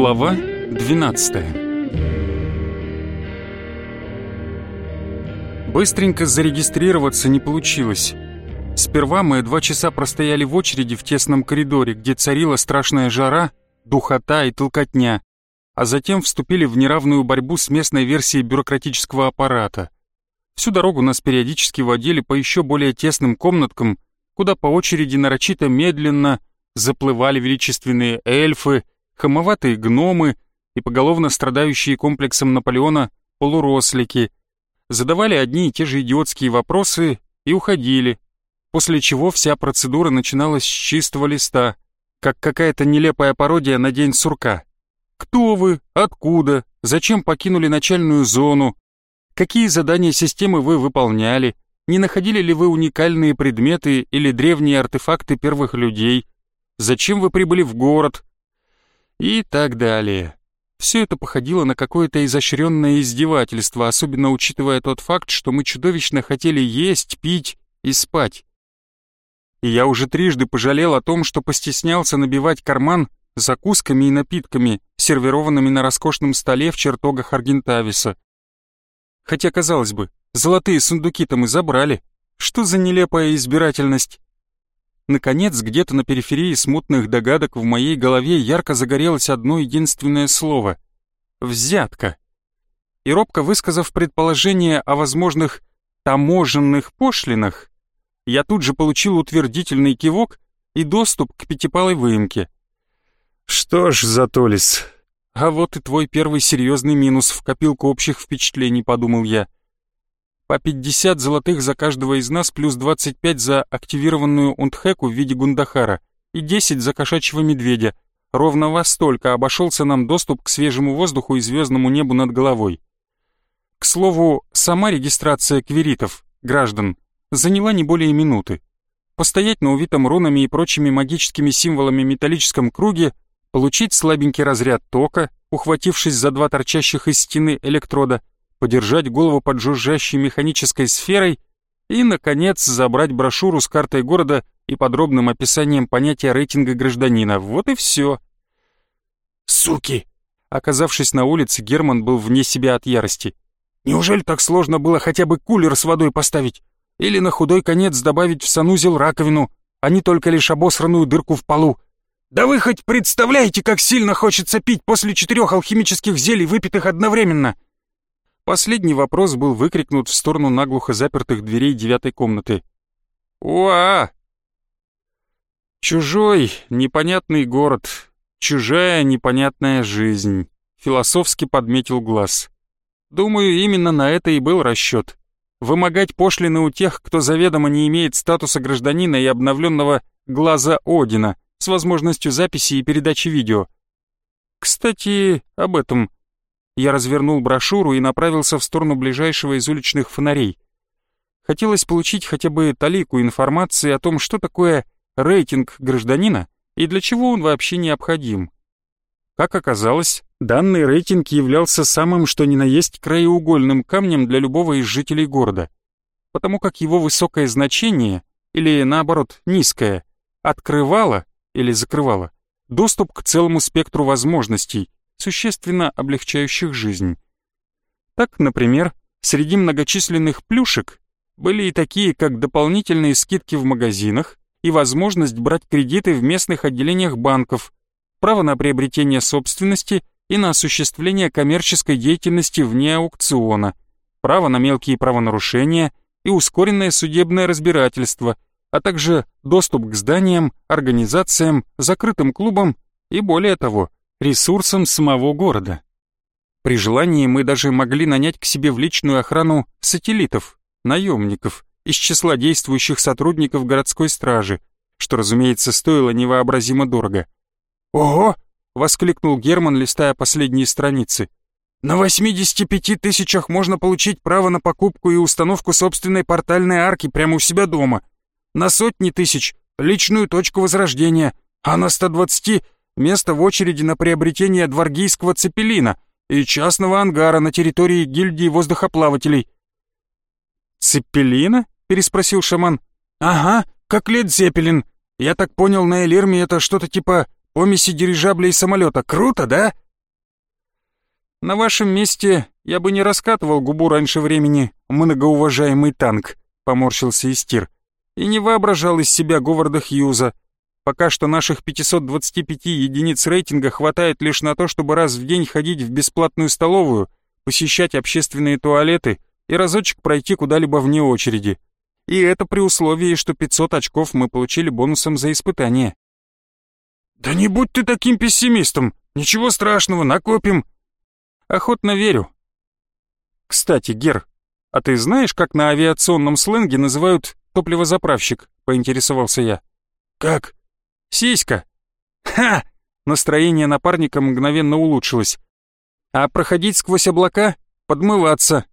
Глава 12 Быстренько зарегистрироваться не получилось. Сперва мы два часа простояли в очереди в тесном коридоре, где царила страшная жара, духота и толкотня, а затем вступили в неравную борьбу с местной версией бюрократического аппарата. Всю дорогу нас периодически водили по еще более тесным комнаткам, куда по очереди нарочито медленно заплывали величественные эльфы, хамоватые гномы и поголовно страдающие комплексом Наполеона полурослики, задавали одни и те же идиотские вопросы и уходили, после чего вся процедура начиналась с чистого листа, как какая-то нелепая пародия на день сурка. Кто вы? Откуда? Зачем покинули начальную зону? Какие задания системы вы выполняли? Не находили ли вы уникальные предметы или древние артефакты первых людей? Зачем вы прибыли в город? И так далее. Все это походило на какое-то изощренное издевательство, особенно учитывая тот факт, что мы чудовищно хотели есть, пить и спать. И я уже трижды пожалел о том, что постеснялся набивать карман закусками и напитками, сервированными на роскошном столе в чертогах Аргентависа. Хотя, казалось бы, Золотые сундуки-то мы забрали. Что за нелепая избирательность? Наконец, где-то на периферии смутных догадок в моей голове ярко загорелось одно единственное слово — «взятка». И робко высказав предположение о возможных таможенных пошлинах, я тут же получил утвердительный кивок и доступ к пятипалой выемке. Что ж, Затолис, а вот и твой первый серьезный минус в копилку общих впечатлений, подумал я — по 50 золотых за каждого из нас, плюс 25 за активированную унтхеку в виде гундахара и 10 за кошачьего медведя. Ровно во столько обошелся нам доступ к свежему воздуху и звездному небу над головой. К слову, сама регистрация кверитов, граждан, заняла не более минуты. Постоять на увитом рунами и прочими магическими символами металлическом круге, получить слабенький разряд тока, ухватившись за два торчащих из стены электрода, подержать голову под жужжащей механической сферой и, наконец, забрать брошюру с картой города и подробным описанием понятия рейтинга гражданина. Вот и все. «Суки!» Оказавшись на улице, Герман был вне себя от ярости. «Неужели так сложно было хотя бы кулер с водой поставить? Или на худой конец добавить в санузел раковину, а не только лишь обосранную дырку в полу? Да вы хоть представляете, как сильно хочется пить после четырех алхимических зелий, выпитых одновременно?» Последний вопрос был выкрикнут в сторону наглухо запертых дверей девятой комнаты. «Уа!» «Чужой, непонятный город, чужая непонятная жизнь», — философски подметил глаз. «Думаю, именно на это и был расчет. Вымогать пошлины у тех, кто заведомо не имеет статуса гражданина и обновленного глаза Одина с возможностью записи и передачи видео. Кстати, об этом я развернул брошюру и направился в сторону ближайшего из уличных фонарей. Хотелось получить хотя бы талику информации о том, что такое рейтинг гражданина и для чего он вообще необходим. Как оказалось, данный рейтинг являлся самым что ни на есть краеугольным камнем для любого из жителей города, потому как его высокое значение, или наоборот низкое, открывало или закрывало доступ к целому спектру возможностей, существенно облегчающих жизнь. Так, например, среди многочисленных плюшек были и такие, как дополнительные скидки в магазинах и возможность брать кредиты в местных отделениях банков, право на приобретение собственности и на осуществление коммерческой деятельности вне аукциона, право на мелкие правонарушения и ускоренное судебное разбирательство, а также доступ к зданиям, организациям, закрытым клубам и более того, ресурсом самого города. При желании мы даже могли нанять к себе в личную охрану сателлитов, наемников, из числа действующих сотрудников городской стражи, что, разумеется, стоило невообразимо дорого. «Ого!» — воскликнул Герман, листая последние страницы. «На 85 тысячах можно получить право на покупку и установку собственной портальной арки прямо у себя дома. На сотни тысяч — личную точку возрождения, а на 120 место в очереди на приобретение дворгийского цепелина и частного ангара на территории гильдии воздухоплавателей. «Цепелина?» — переспросил шаман. «Ага, как Лед Зеппелин. Я так понял, на Элирме это что-то типа помеси дирижабля и самолета. Круто, да?» «На вашем месте я бы не раскатывал губу раньше времени, многоуважаемый танк», — поморщился Истир, «и не воображал из себя Говарда Хьюза. Пока что наших 525 единиц рейтинга хватает лишь на то, чтобы раз в день ходить в бесплатную столовую, посещать общественные туалеты и разочек пройти куда-либо вне очереди. И это при условии, что 500 очков мы получили бонусом за испытание». «Да не будь ты таким пессимистом! Ничего страшного, накопим!» Охотно верю. Кстати, Гер, а ты знаешь, как на авиационном сленге называют топливозаправщик? Поинтересовался я. Как? Сиська. Ха! Настроение напарника мгновенно улучшилось. А проходить сквозь облака? Подмываться.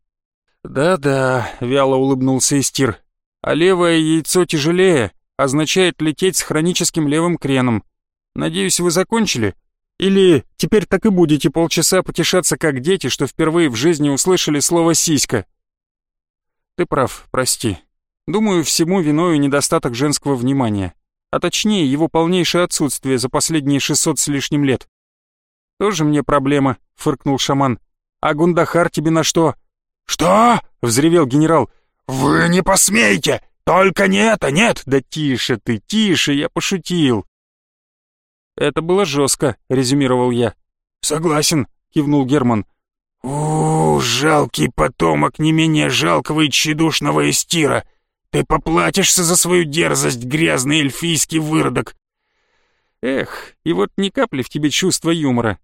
Да-да, вяло улыбнулся Истир. А левое яйцо тяжелее, означает лететь с хроническим левым креном. Надеюсь, вы закончили? Или теперь так и будете полчаса потешаться как дети, что впервые в жизни услышали слово «сиська»?» «Ты прав, прости. Думаю, всему виною недостаток женского внимания, а точнее его полнейшее отсутствие за последние 600 с лишним лет». «Тоже мне проблема», — фыркнул шаман. «А Гундахар тебе на что?» «Что?» — взревел генерал. «Вы не посмеете! Только не это, нет!» «Да тише ты, тише, я пошутил!» «Это было жестко», — резюмировал я. «Согласен», — кивнул Герман. «У, жалкий потомок не менее жалкого и тщедушного эстира! Ты поплатишься за свою дерзость, грязный эльфийский выродок!» «Эх, и вот ни капли в тебе чувства юмора.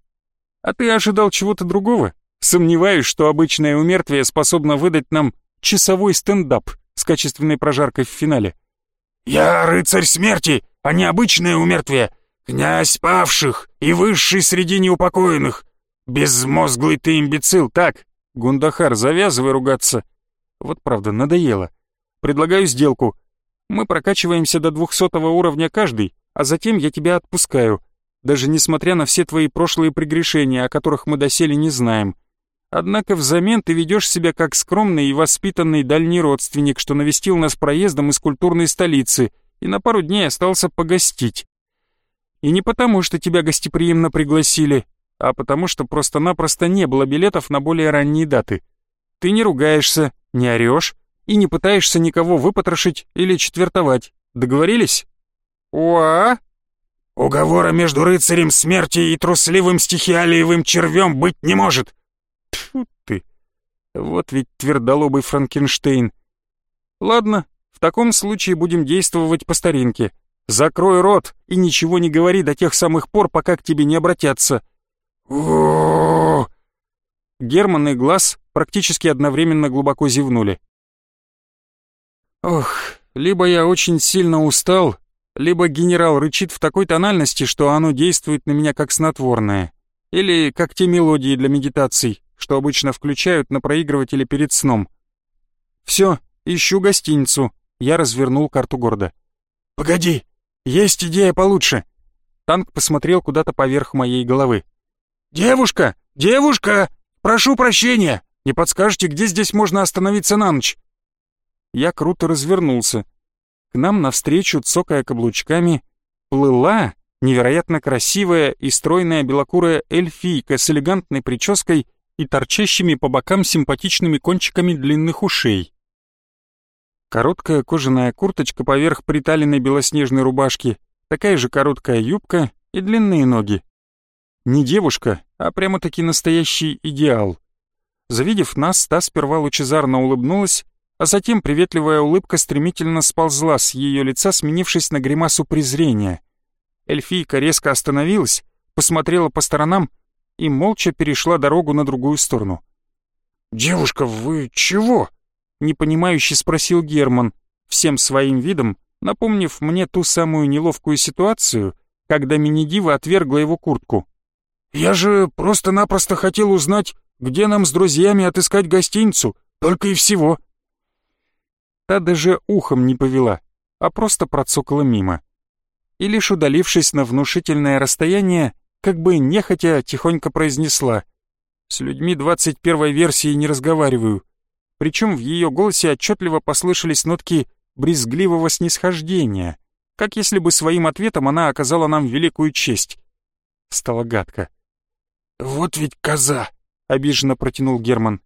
А ты ожидал чего-то другого? Сомневаюсь, что обычное умертвие способно выдать нам часовой стендап с качественной прожаркой в финале». «Я рыцарь смерти, а не обычное умертвие!» «Князь павших и высший среди неупокоенных! Безмозглый ты имбецил, так? Гундахар, завязывай ругаться!» Вот правда, надоело. Предлагаю сделку. Мы прокачиваемся до двухсотого уровня каждый, а затем я тебя отпускаю, даже несмотря на все твои прошлые прегрешения, о которых мы доселе не знаем. Однако взамен ты ведешь себя как скромный и воспитанный дальний родственник, что навестил нас проездом из культурной столицы и на пару дней остался погостить. И не потому, что тебя гостеприимно пригласили, а потому, что просто-напросто не было билетов на более ранние даты. Ты не ругаешься, не орешь и не пытаешься никого выпотрошить или четвертовать. Договорились? Уа? Уговора между рыцарем смерти и трусливым стихиалиевым червем быть не может. Тьфу ты. Вот ведь твердолобый Франкенштейн. Ладно, в таком случае будем действовать по старинке. Закрой рот и ничего не говори до тех самых пор, пока к тебе не обратятся. Герман и Глаз практически одновременно глубоко зевнули. Ох, либо я очень сильно устал, либо генерал рычит в такой тональности, что оно действует на меня как снотворное. Или как те мелодии для медитаций, что обычно включают на проигрывателе перед сном. Все, ищу гостиницу. Я развернул карту города. «Погоди!» «Есть идея получше!» Танк посмотрел куда-то поверх моей головы. «Девушка! Девушка! Прошу прощения! Не подскажете, где здесь можно остановиться на ночь?» Я круто развернулся. К нам навстречу, цокая каблучками, плыла невероятно красивая и стройная белокурая эльфийка с элегантной прической и торчащими по бокам симпатичными кончиками длинных ушей. Короткая кожаная курточка поверх приталенной белоснежной рубашки, такая же короткая юбка и длинные ноги. Не девушка, а прямо-таки настоящий идеал. Завидев нас, та сперва лучезарно улыбнулась, а затем приветливая улыбка стремительно сползла с ее лица, сменившись на гримасу презрения. Эльфийка резко остановилась, посмотрела по сторонам и молча перешла дорогу на другую сторону. «Девушка, вы чего?» непонимающе спросил Герман, всем своим видом напомнив мне ту самую неловкую ситуацию, когда мини-дива отвергла его куртку. «Я же просто-напросто хотел узнать, где нам с друзьями отыскать гостиницу, только и всего». Та даже ухом не повела, а просто процокала мимо. И лишь удалившись на внушительное расстояние, как бы нехотя тихонько произнесла «С людьми 21 версии не разговариваю, причем в ее голосе отчетливо послышались нотки брезгливого снисхождения, как если бы своим ответом она оказала нам великую честь, Стало гадко. «Вот ведь коза!» — обиженно протянул Герман.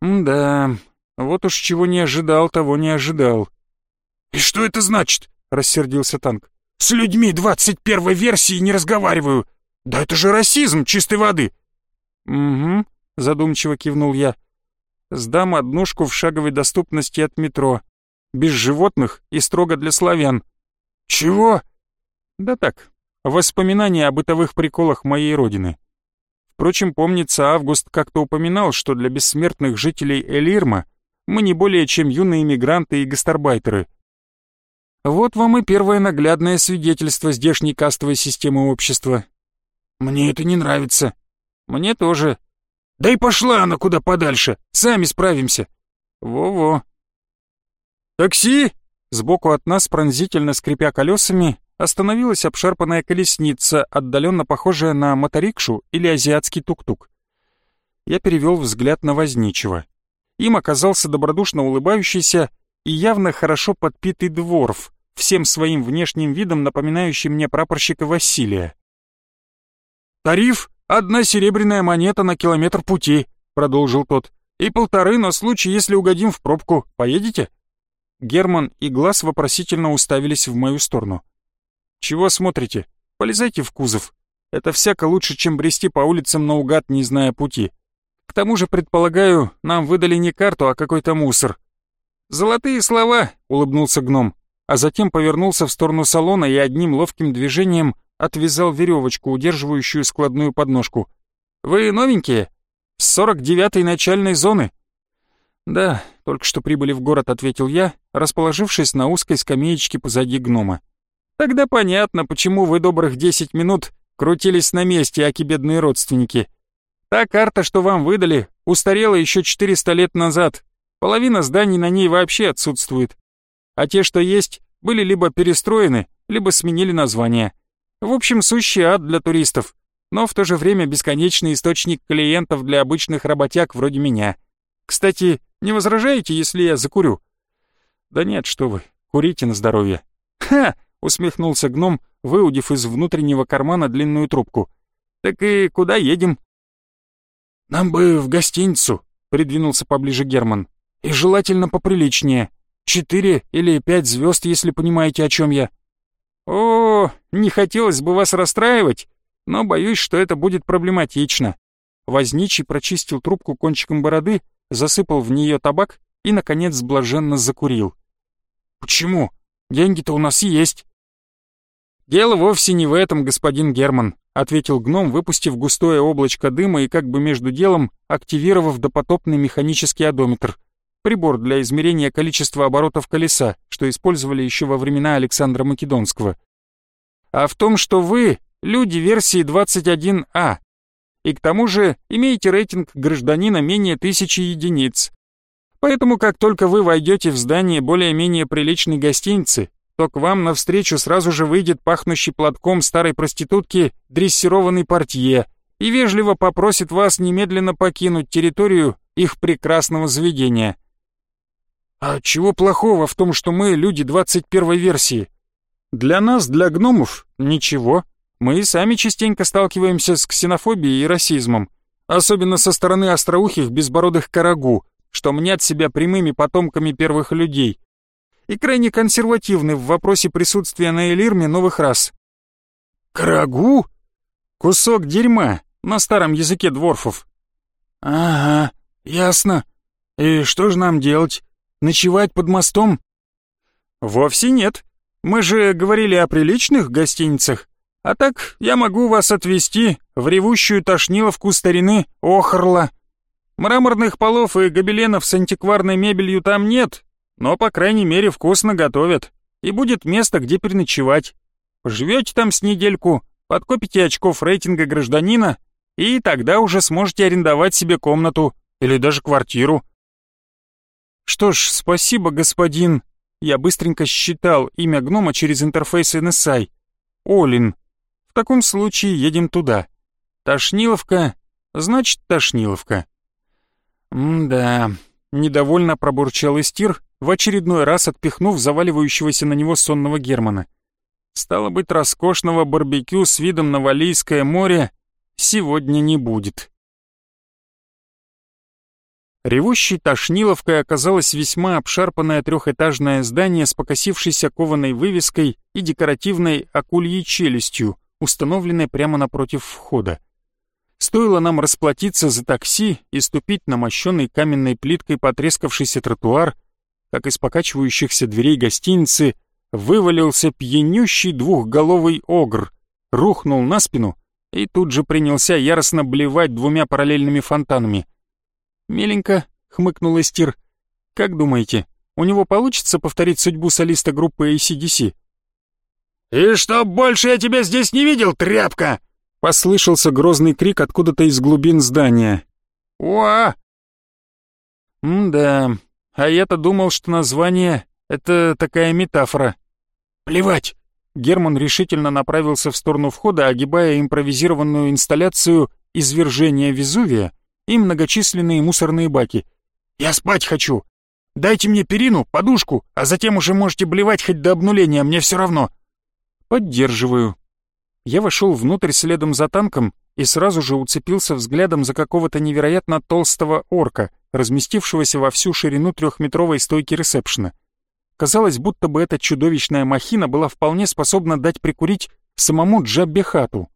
«Да, вот уж чего не ожидал, того не ожидал». «И что это значит?» — рассердился танк. «С людьми двадцать первой версии не разговариваю! Да это же расизм чистой воды!» «Угу», — задумчиво кивнул я. «Сдам однушку в шаговой доступности от метро. Без животных и строго для славян». «Чего?» «Да так, воспоминания о бытовых приколах моей родины. Впрочем, помнится, Август как-то упоминал, что для бессмертных жителей Элирма мы не более чем юные мигранты и гастарбайтеры. Вот вам и первое наглядное свидетельство здешней кастовой системы общества. Мне это не нравится. Мне тоже. Да и пошла она куда подальше, сами справимся. Во-во. Такси? Сбоку от нас, пронзительно скрипя колесами, остановилась обшарпанная колесница, отдаленно похожая на моторикшу или азиатский тук-тук. Я перевел взгляд на возничего. Им оказался добродушно улыбающийся и явно хорошо подпитый дворф, всем своим внешним видом напоминающий мне прапорщика Василия. «Тариф — одна серебряная монета на километр пути», — продолжил тот, «и полторы на случай, если угодим в пробку. Поедете?» Герман и Глаз вопросительно уставились в мою сторону. «Чего смотрите? Полезайте в кузов. Это всяко лучше, чем брести по улицам наугад, не зная пути. Тому же, предполагаю, нам выдали не карту, а какой-то мусор». «Золотые слова!» — улыбнулся гном, а затем повернулся в сторону салона и одним ловким движением отвязал веревочку, удерживающую складную подножку. «Вы новенькие? С сорок девятой начальной зоны?» «Да, только что прибыли в город», — ответил я, расположившись на узкой скамеечке позади гнома. Тогда понятно, почему вы добрых десять минут крутились на месте, аки бедные родственники. Та карта, что вам выдали, устарела еще 400 лет назад. Половина зданий на ней вообще отсутствует. А те, что есть, были либо перестроены, либо сменили название. В общем, сущий ад для туристов, но в то же время бесконечный источник клиентов для обычных работяг вроде меня. Кстати, не возражаете, если я закурю? Да нет, что вы, курите на здоровье. Ха! усмехнулся гном, выудив из внутреннего кармана длинную трубку. «Так и куда едем?» «Нам бы в гостиницу», — придвинулся поближе Герман. «И желательно поприличнее. Четыре или пять звезд, если понимаете, о чем я». «О, не хотелось бы вас расстраивать, но боюсь, что это будет проблематично». Возничий прочистил трубку кончиком бороды, засыпал в нее табак и, наконец, блаженно закурил. «Почему? Деньги-то у нас есть». «Дело вовсе не в этом, господин Герман», — ответил гном, выпустив густое облачко дыма и как бы между делом активировав допотопный механический одометр. Прибор для измерения количества оборотов колеса, что использовали еще во времена Александра Македонского. «А в том, что вы — люди версии 21А, и к тому же имеете рейтинг гражданина менее тысячи единиц. Поэтому как только вы войдете в здание более-менее приличной гостиницы, то к вам навстречу сразу же выйдет пахнущий платком старой проститутки дрессированный портье и вежливо попросит вас немедленно покинуть территорию их прекрасного заведения. А чего плохого в том, что мы люди 21 версии? Для нас, для гномов, ничего. Мы и сами частенько сталкиваемся с ксенофобией и расизмом, особенно со стороны остроухих безбородых карагу, что мнят себя прямыми потомками первых людей и крайне консервативны в вопросе присутствия на Элирме новых рас. Крагу? Кусок дерьма на старом языке дворфов. Ага, ясно. И что же нам делать? Ночевать под мостом? Вовсе нет. Мы же говорили о приличных гостиницах. А так я могу вас отвезти в ревущую тошниловку старины Охрла. Мраморных полов и гобеленов с антикварной мебелью там нет, но, по крайней мере, вкусно готовят. И будет место, где переночевать. Поживете там с недельку, подкопите очков рейтинга гражданина, и тогда уже сможете арендовать себе комнату или даже квартиру. Что ж, спасибо, господин. Я быстренько считал имя гнома через интерфейс NSI. Олин. В таком случае едем туда. Тошниловка, значит, Тошниловка. М-да, недовольно пробурчал Истир, в очередной раз отпихнув заваливающегося на него сонного Германа. Стало быть, роскошного барбекю с видом на Валийское море сегодня не будет. Ревущей Тошниловкой оказалось весьма обшарпанное трехэтажное здание с покосившейся кованой вывеской и декоративной акульей челюстью, установленной прямо напротив входа. Стоило нам расплатиться за такси и ступить на мощенный каменной плиткой потрескавшийся тротуар, как из покачивающихся дверей гостиницы вывалился пьянющий двухголовый огр, рухнул на спину и тут же принялся яростно блевать двумя параллельными фонтанами — «Миленько», — хмыкнул Эстир. «Как думаете, у него получится повторить судьбу солиста группы ACDC?» «И чтоб больше я тебя здесь не видел, тряпка!» Послышался грозный крик откуда-то из глубин здания. «Уа!» «М-да, а я-то думал, что название — это такая метафора». «Плевать!» Герман решительно направился в сторону входа, огибая импровизированную инсталляцию извержения Везувия и многочисленные мусорные баки. «Я спать хочу! Дайте мне перину, подушку, а затем уже можете блевать хоть до обнуления, мне все равно!» «Поддерживаю». Я вошел внутрь следом за танком и сразу же уцепился взглядом за какого-то невероятно толстого орка, разместившегося во всю ширину трехметровой стойки ресепшена. Казалось, будто бы эта чудовищная махина была вполне способна дать прикурить самому Джаббехату.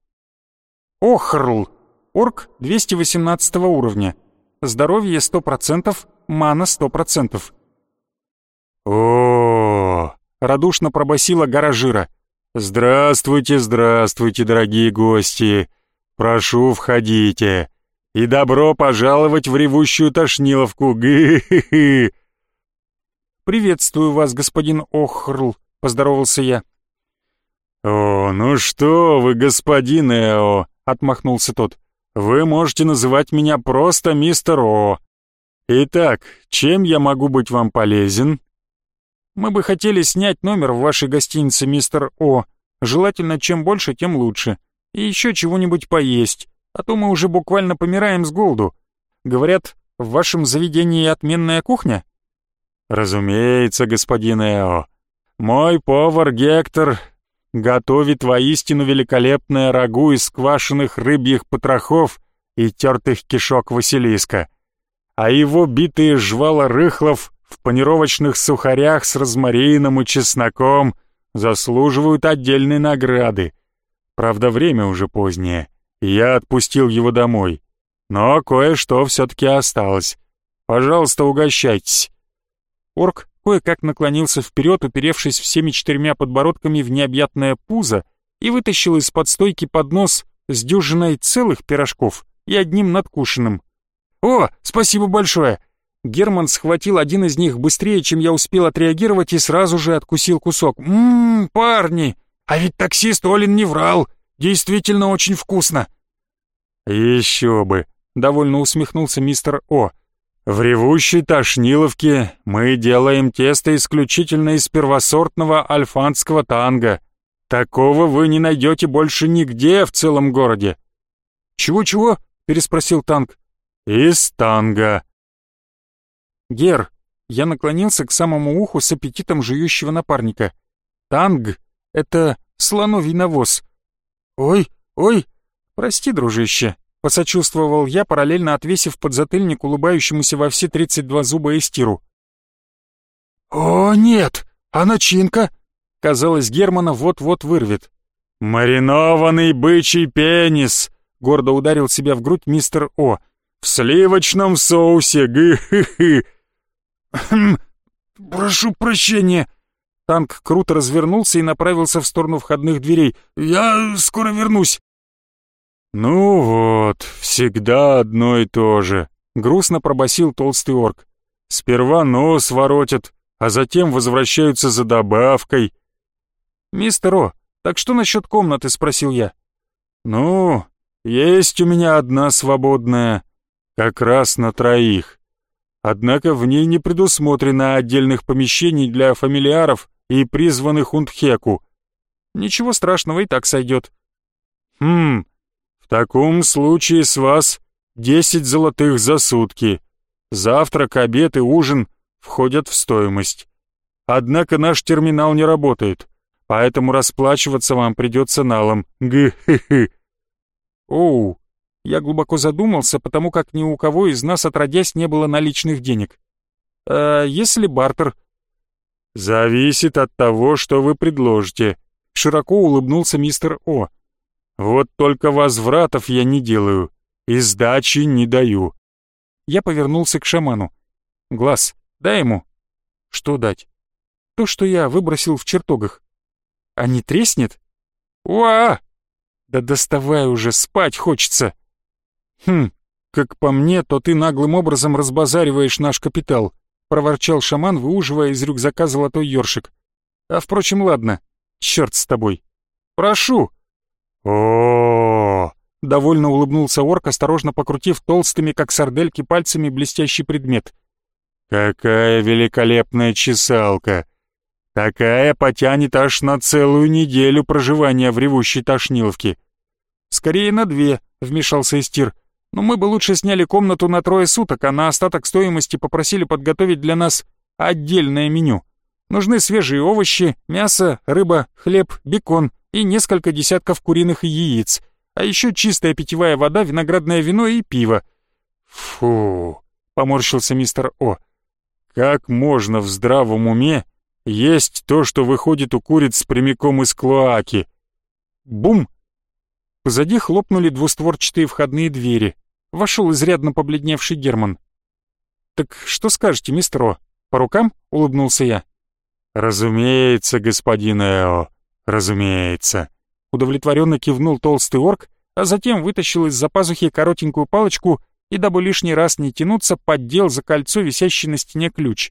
«Охрл!» Орк 218 уровня. Здоровье 100%, мана 100%. О, радушно пробасила гора жира. Здравствуйте, здравствуйте, дорогие гости. Прошу, входите. И добро пожаловать в ревущую Тошниловку. Гы-хы-хы. Приветствую вас, господин Охрл, поздоровался я. О, ну что вы, господин Эо, отмахнулся тот. Вы можете называть меня просто мистер О. Итак, чем я могу быть вам полезен? Мы бы хотели снять номер в вашей гостинице, мистер О. Желательно, чем больше, тем лучше. И еще чего-нибудь поесть, а то мы уже буквально помираем с голоду. Говорят, в вашем заведении отменная кухня? Разумеется, господин Эо. Мой повар Гектор готовит воистину великолепное рагу из квашеных рыбьих потрохов и тертых кишок Василиска, а его битые жвала рыхлов в панировочных сухарях с розмарином и чесноком заслуживают отдельной награды. Правда, время уже позднее, и я отпустил его домой. Но кое-что все-таки осталось. Пожалуйста, угощайтесь. Орк кое-как наклонился вперед, уперевшись всеми четырьмя подбородками в необъятное пузо, и вытащил из-под стойки поднос с дюжиной целых пирожков и одним надкушенным. «О, спасибо большое!» Герман схватил один из них быстрее, чем я успел отреагировать, и сразу же откусил кусок. «Ммм, парни, а ведь таксист Олин не врал. Действительно очень вкусно». «Еще бы!» — довольно усмехнулся мистер О. В ревущей Тошниловке мы делаем тесто исключительно из первосортного альфанского танга. Такого вы не найдете больше нигде в целом городе. «Чего-чего?» — переспросил танк. «Из танга». «Гер», я наклонился к самому уху с аппетитом жующего напарника. «Танг — это слоновий навоз». «Ой, ой, прости, дружище, Посочувствовал я, параллельно отвесив подзатыльник улыбающемуся во все 32 зуба Эстиру. «О, нет! А начинка?» Казалось, Германа вот-вот вырвет. «Маринованный бычий пенис!» Гордо ударил себя в грудь мистер О. «В сливочном соусе! Гы-хы-хы!» «Хм, прошу прощения!» Танк круто развернулся и направился в сторону входных дверей. «Я скоро вернусь!» «Ну вот, всегда одно и то же», — грустно пробасил толстый орк. «Сперва нос воротят, а затем возвращаются за добавкой». «Мистер О, так что насчет комнаты?» — спросил я. «Ну, есть у меня одна свободная, как раз на троих. Однако в ней не предусмотрено отдельных помещений для фамилиаров и призванных Унтхеку. Ничего страшного, и так сойдет». «Хм, таком случае с вас десять золотых за сутки. Завтрак, обед и ужин входят в стоимость. Однако наш терминал не работает. поэтому расплачиваться вам придется налом. Гы-хы-хы». «Оу». Я глубоко задумался, потому как ни у кого из нас отродясь не было наличных денег. «А если бартер?» «Зависит от того, что вы предложите», — широко улыбнулся мистер О. «Вот только возвратов я не делаю, и сдачи не даю». Я повернулся к шаману. «Глаз, дай ему». «Что дать?» «То, что я выбросил в чертогах». «А не треснет?» «Уа!» «Да доставай уже, спать хочется». «Хм, как по мне, то ты наглым образом разбазариваешь наш капитал проворчал шаман, выуживая из рюкзака золотой ёршик. А впрочем, ладно, черт с тобой. Прошу. О, довольно улыбнулся орк, осторожно покрутив толстыми, как сардельки, пальцами блестящий предмет. Какая великолепная чесалка! Такая потянет аж на целую неделю проживания в ревущей Тошниловке. Скорее на две, вмешался Истир. Но мы бы лучше сняли комнату на трое суток, а на остаток стоимости попросили подготовить для нас отдельное меню. Нужны свежие овощи, мясо, рыба, хлеб, бекон и несколько десятков куриных яиц, а еще чистая питьевая вода, виноградное вино и пиво. «Фу!» — поморщился мистер О. «Как можно в здравом уме есть то, что выходит у куриц прямиком из клоаки?» Бум! Позади хлопнули двустворчатые входные двери вошел изрядно побледневший Герман. «Так что скажете, мистер О? По рукам?» — улыбнулся я. «Разумеется, господин Эо, разумеется», — удовлетворенно кивнул толстый орк, а затем вытащил из-за пазухи коротенькую палочку и, дабы лишний раз не тянуться, поддел за кольцо висящий на стене ключ.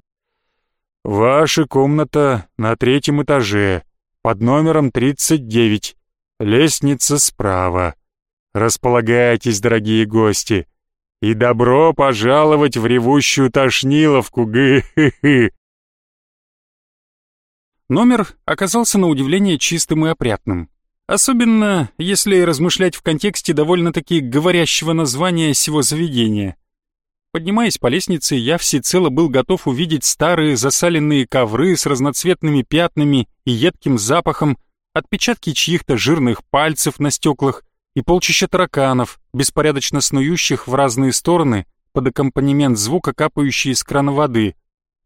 «Ваша комната на третьем этаже, под номером 39, лестница справа. Располагайтесь, дорогие гости, и добро пожаловать в ревущую Тошниловку, гы-хы-хы!» Номер оказался на удивление чистым и опрятным. Особенно, если размышлять в контексте довольно-таки говорящего названия сего заведения. Поднимаясь по лестнице, я всецело был готов увидеть старые засаленные ковры с разноцветными пятнами и едким запахом, отпечатки чьих-то жирных пальцев на стеклах, и полчища тараканов, беспорядочно снующих в разные стороны под аккомпанемент звука, капающей из крана воды.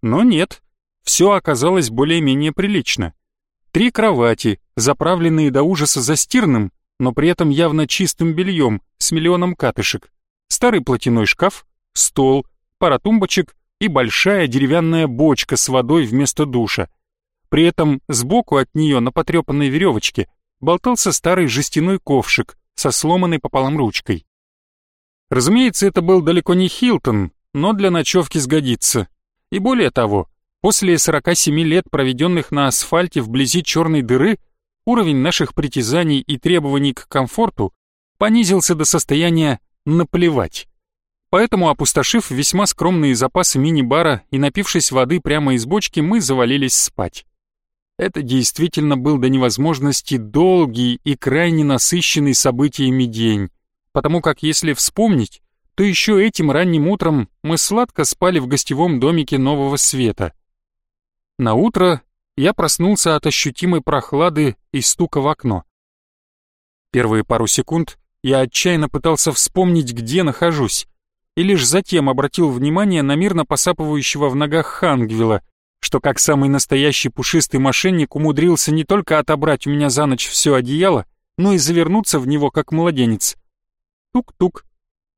Но нет, все оказалось более-менее прилично. Три кровати, заправленные до ужаса застирным, но при этом явно чистым бельем с миллионом катышек, старый платяной шкаф, стол, пара тумбочек и большая деревянная бочка с водой вместо душа. При этом сбоку от нее на потрепанной веревочке болтался старый жестяной ковшик, со сломанной пополам ручкой. Разумеется, это был далеко не Хилтон, но для ночевки сгодится. И более того, после 47 лет, проведенных на асфальте вблизи черной дыры, уровень наших притязаний и требований к комфорту понизился до состояния «наплевать». Поэтому, опустошив весьма скромные запасы мини-бара и напившись воды прямо из бочки, мы завалились спать. Это действительно был до невозможности долгий и крайне насыщенный событиями день, потому как если вспомнить, то еще этим ранним утром мы сладко спали в гостевом домике Нового Света. На утро я проснулся от ощутимой прохлады и стука в окно. Первые пару секунд я отчаянно пытался вспомнить, где нахожусь, и лишь затем обратил внимание на мирно посапывающего в ногах Хангвила, что как самый настоящий пушистый мошенник умудрился не только отобрать у меня за ночь все одеяло, но и завернуться в него как младенец. Тук-тук.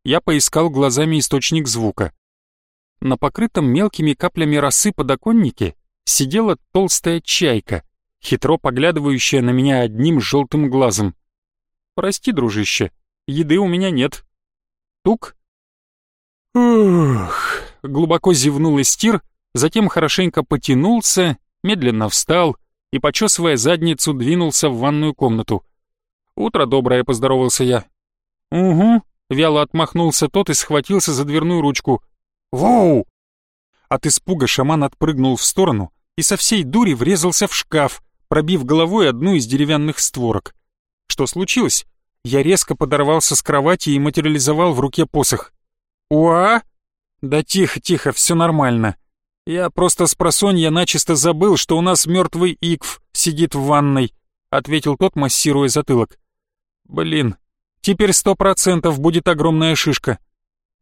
Я поискал глазами источник звука. На покрытом мелкими каплями росы подоконнике сидела толстая чайка, хитро поглядывающая на меня одним желтым глазом. «Прости, дружище, еды у меня нет». Тук. Ух, глубоко зевнул Истир, затем хорошенько потянулся, медленно встал и, почесывая задницу, двинулся в ванную комнату. «Утро доброе», — поздоровался я. «Угу», — вяло отмахнулся тот и схватился за дверную ручку. «Воу!» От испуга шаман отпрыгнул в сторону и со всей дури врезался в шкаф, пробив головой одну из деревянных створок. Что случилось? Я резко подорвался с кровати и материализовал в руке посох. «Уа!» «Да тихо, тихо, все нормально. «Я просто с просонья начисто забыл, что у нас мертвый Икв сидит в ванной», — ответил тот, массируя затылок. «Блин, теперь сто процентов будет огромная шишка.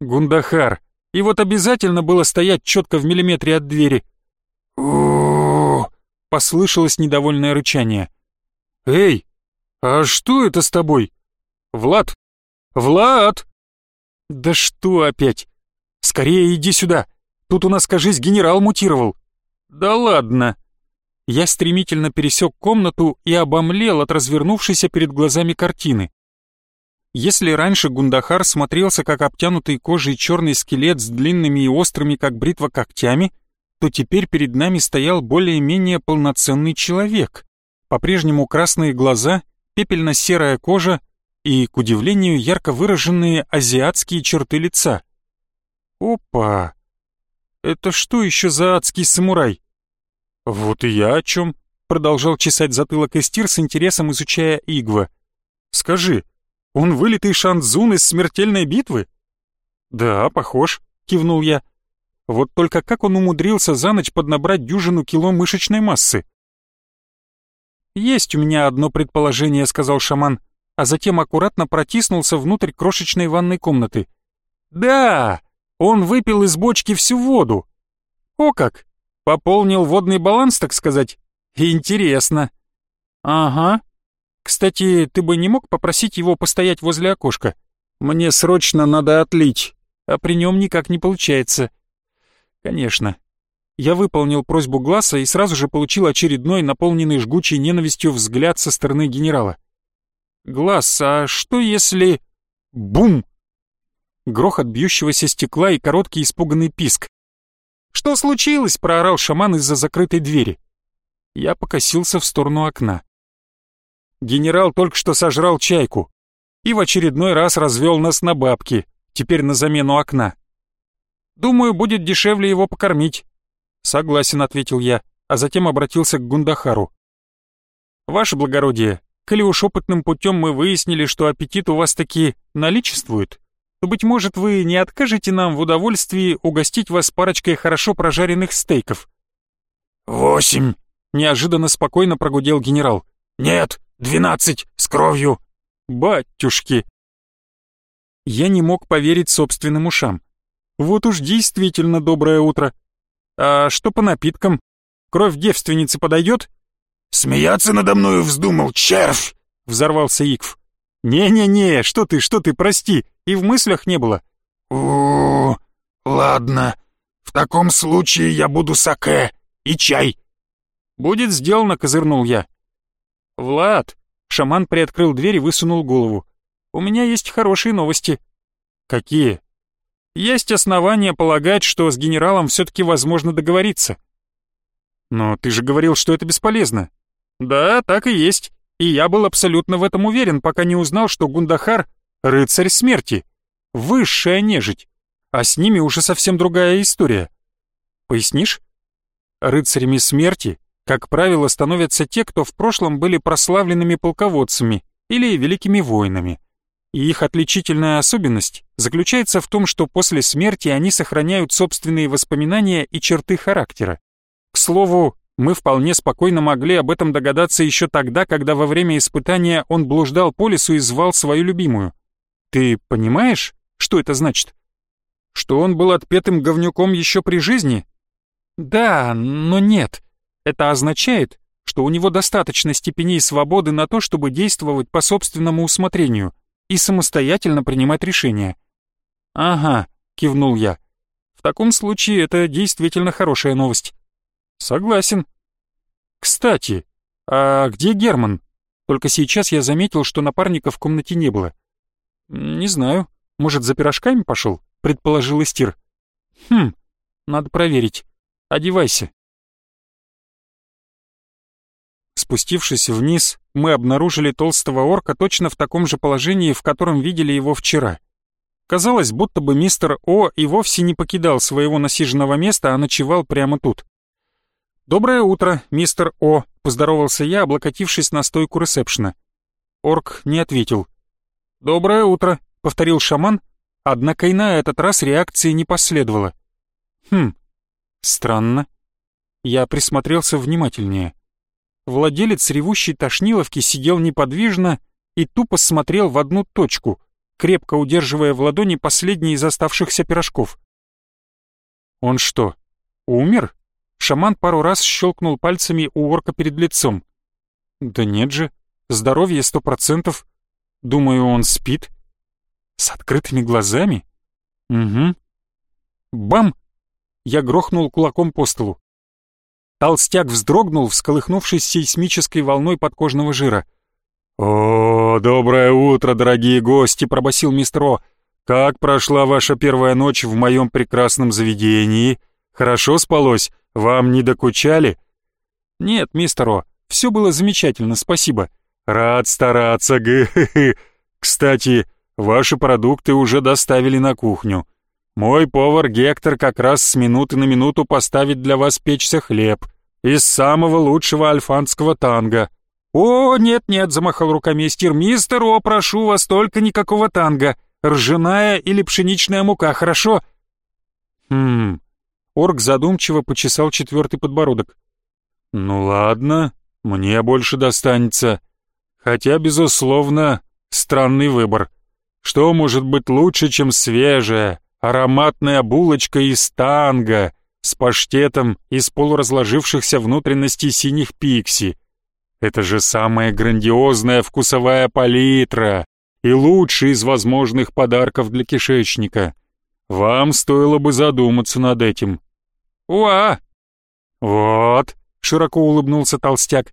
Гундахар, и вот обязательно было стоять четко в миллиметре от двери». «О-о-о!» — послышалось недовольное рычание. «Эй, а что это с тобой? Влад? Влад!» «Да что опять? Скорее иди сюда!» Тут у нас, кажись, генерал мутировал». «Да ладно!» Я стремительно пересек комнату и обомлел от развернувшейся перед глазами картины. Если раньше Гундахар смотрелся как обтянутый кожей черный скелет с длинными и острыми, как бритва, когтями, то теперь перед нами стоял более-менее полноценный человек. По-прежнему красные глаза, пепельно-серая кожа и, к удивлению, ярко выраженные азиатские черты лица. Опа! Это что еще за адский самурай? Вот и я о чем, продолжал чесать затылок Эстир с интересом изучая Игва. Скажи, он вылитый шанзун из смертельной битвы? Да, похож, кивнул я. Вот только как он умудрился за ночь поднабрать дюжину кило мышечной массы? «Есть у меня одно предположение», — сказал шаман, а затем аккуратно протиснулся внутрь крошечной ванной комнаты. «Да, он выпил из бочки всю воду. О как! Пополнил водный баланс, так сказать? Интересно. Ага. Кстати, ты бы не мог попросить его постоять возле окошка? Мне срочно надо отлить, а при нем никак не получается. Конечно. Я выполнил просьбу Гласса и сразу же получил очередной наполненный жгучей ненавистью взгляд со стороны генерала. «Гласс, а что если...» Бум! Грохот бьющегося стекла и короткий испуганный писк. «Что случилось?» — проорал шаман из-за закрытой двери. Я покосился в сторону окна. Генерал только что сожрал чайку и в очередной раз развел нас на бабки, теперь на замену окна. «Думаю, будет дешевле его покормить». «Согласен», — ответил я, а затем обратился к Гундахару. «Ваше благородие, коли уж опытным путем мы выяснили, что аппетит у вас таки наличествует, то, быть может, вы не откажете нам в удовольствии угостить вас парочкой хорошо прожаренных стейков». «Восемь!» — неожиданно спокойно прогудел генерал. «Нет, двенадцать, с кровью!» «Батюшки!» Я не мог поверить собственным ушам. Вот уж действительно доброе утро. А что по напиткам? Кровь девственницы подойдет? «Смеяться надо мною вздумал, червь!» — взорвался Икв. «Не-не-не, что ты, что ты, прости, и в мыслях не было». «О, ладно, в таком случае я буду саке и чай». «Будет сделано», — козырнул я. «Влад», — шаман приоткрыл дверь и высунул голову. «У меня есть хорошие новости». «Какие?» «Есть основания полагать, что с генералом все-таки возможно договориться». «Но ты же говорил, что это бесполезно». «Да, так и есть. И я был абсолютно в этом уверен, пока не узнал, что Гундахар — рыцарь смерти, высшая нежить, а с ними уже совсем другая история. Пояснишь? Рыцарями смерти, как правило, становятся те, кто в прошлом были прославленными полководцами или великими воинами. И их отличительная особенность заключается в том, что после смерти они сохраняют собственные воспоминания и черты характера. К слову, мы вполне спокойно могли об этом догадаться еще тогда, когда во время испытания он блуждал по лесу и звал свою любимую. Ты понимаешь, что это значит? Что он был отпетым говнюком еще при жизни? Да, но нет. Это означает, что у него достаточно степеней свободы на то, чтобы действовать по собственному усмотрению и самостоятельно принимать решения. «Ага», — кивнул я. «В таком случае это действительно хорошая новость. Согласен. Кстати, а где Герман? Только сейчас я заметил, что напарника в комнате не было. Не знаю, может, за пирожками пошел? Предположил Истир. Хм, надо проверить. Одевайся. Спустившись вниз, мы обнаружили толстого орка точно в таком же положении, в котором видели его вчера. Казалось, будто бы мистер О и вовсе не покидал своего насиженного места, а ночевал прямо тут. «Доброе утро, мистер О», — поздоровался я, облокотившись на стойку ресепшена. Орк не ответил. «Доброе утро», — повторил шаман, однако и на этот раз реакции не последовало. «Хм, Странно. Я присмотрелся внимательнее. Владелец ревущей тошниловки сидел неподвижно и тупо смотрел в одну точку, крепко удерживая в ладони последний из оставшихся пирожков. Он что, умер? Шаман пару раз щелкнул пальцами у орка перед лицом. Да нет же, здоровье сто процентов. Думаю, он спит. С открытыми глазами? Угу. Бам! Я грохнул кулаком по столу. Толстяк вздрогнул, всколыхнувшись сейсмической волной подкожного жира. «О, доброе утро, дорогие гости!» — пробасил мистер О. «Как прошла ваша первая ночь в моем прекрасном заведении? Хорошо спалось? Вам не докучали?» «Нет, мистер О, все было замечательно, спасибо». «Рад стараться, г Кстати, ваши продукты уже доставили на кухню. Мой повар Гектор как раз с минуты на минуту поставит для вас печься хлеб из самого лучшего альфанского танго. «О, нет-нет», — замахал руками Эстир, — «мистер О, прошу вас, только никакого танго. Ржаная или пшеничная мука, хорошо?» «Хм...» Орк задумчиво почесал четвертый подбородок. «Ну ладно, мне больше достанется. Хотя, безусловно, странный выбор. Что может быть лучше, чем свежая, ароматная булочка из танго с паштетом из полуразложившихся внутренностей синих пикси. Это же самая грандиозная вкусовая палитра и лучший из возможных подарков для кишечника. Вам стоило бы задуматься над этим. Уа! Вот, широко улыбнулся толстяк.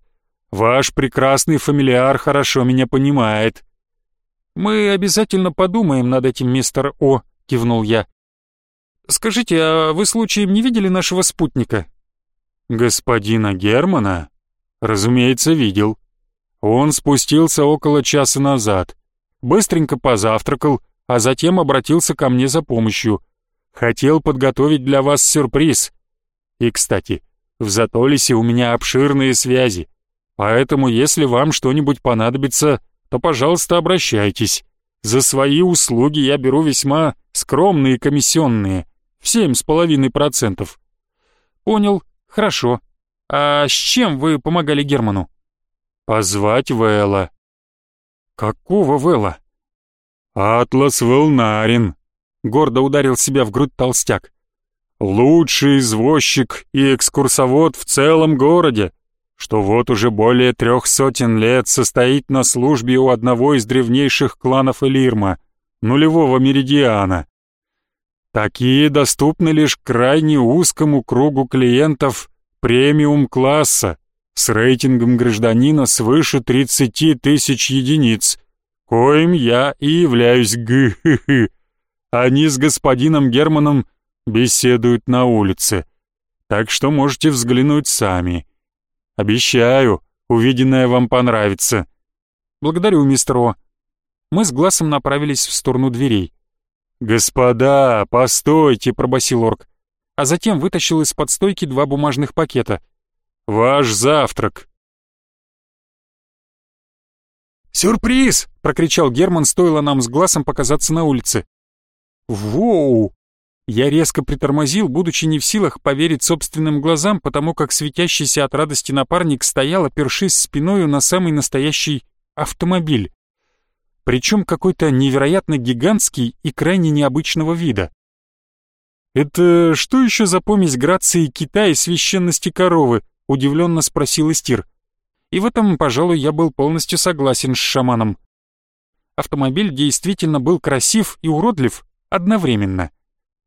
Ваш прекрасный фамильяр хорошо меня понимает. Мы обязательно подумаем над этим, мистер О, — кивнул я. «Скажите, а вы случаем не видели нашего спутника?» «Господина Германа?» «Разумеется, видел. Он спустился около часа назад, быстренько позавтракал, а затем обратился ко мне за помощью. Хотел подготовить для вас сюрприз. И, кстати, в Затолисе у меня обширные связи, поэтому если вам что-нибудь понадобится, то, пожалуйста, обращайтесь. За свои услуги я беру весьма скромные комиссионные, в семь с половиной процентов. Понял, хорошо. А с чем вы помогали Герману? Позвать Вэлла. Какого Вэлла? Атлас Велнарин, гордо ударил себя в грудь толстяк. Лучший извозчик и экскурсовод в целом городе что вот уже более трех сотен лет состоит на службе у одного из древнейших кланов Элирма, нулевого меридиана. Такие доступны лишь крайне узкому кругу клиентов премиум-класса с рейтингом гражданина свыше 30 тысяч единиц, коим я и являюсь г Они с господином Германом беседуют на улице, так что можете взглянуть сами. Обещаю, увиденное вам понравится. Благодарю, мистер О. Мы с Глазом направились в сторону дверей. «Господа, постойте!» — пробасил орк, а затем вытащил из-под стойки два бумажных пакета. «Ваш завтрак!» «Сюрприз!» — прокричал Герман, стоило нам с Глазом показаться на улице. «Воу!» Я резко притормозил, будучи не в силах поверить собственным глазам, потому как светящийся от радости напарник стоял, опершись спиною на самый настоящий автомобиль. Причем какой-то невероятно гигантский и крайне необычного вида. «Это что еще за помесь грации кита и священности коровы?» — удивленно спросил Истир. И в этом, пожалуй, я был полностью согласен с шаманом. Автомобиль действительно был красив и уродлив одновременно —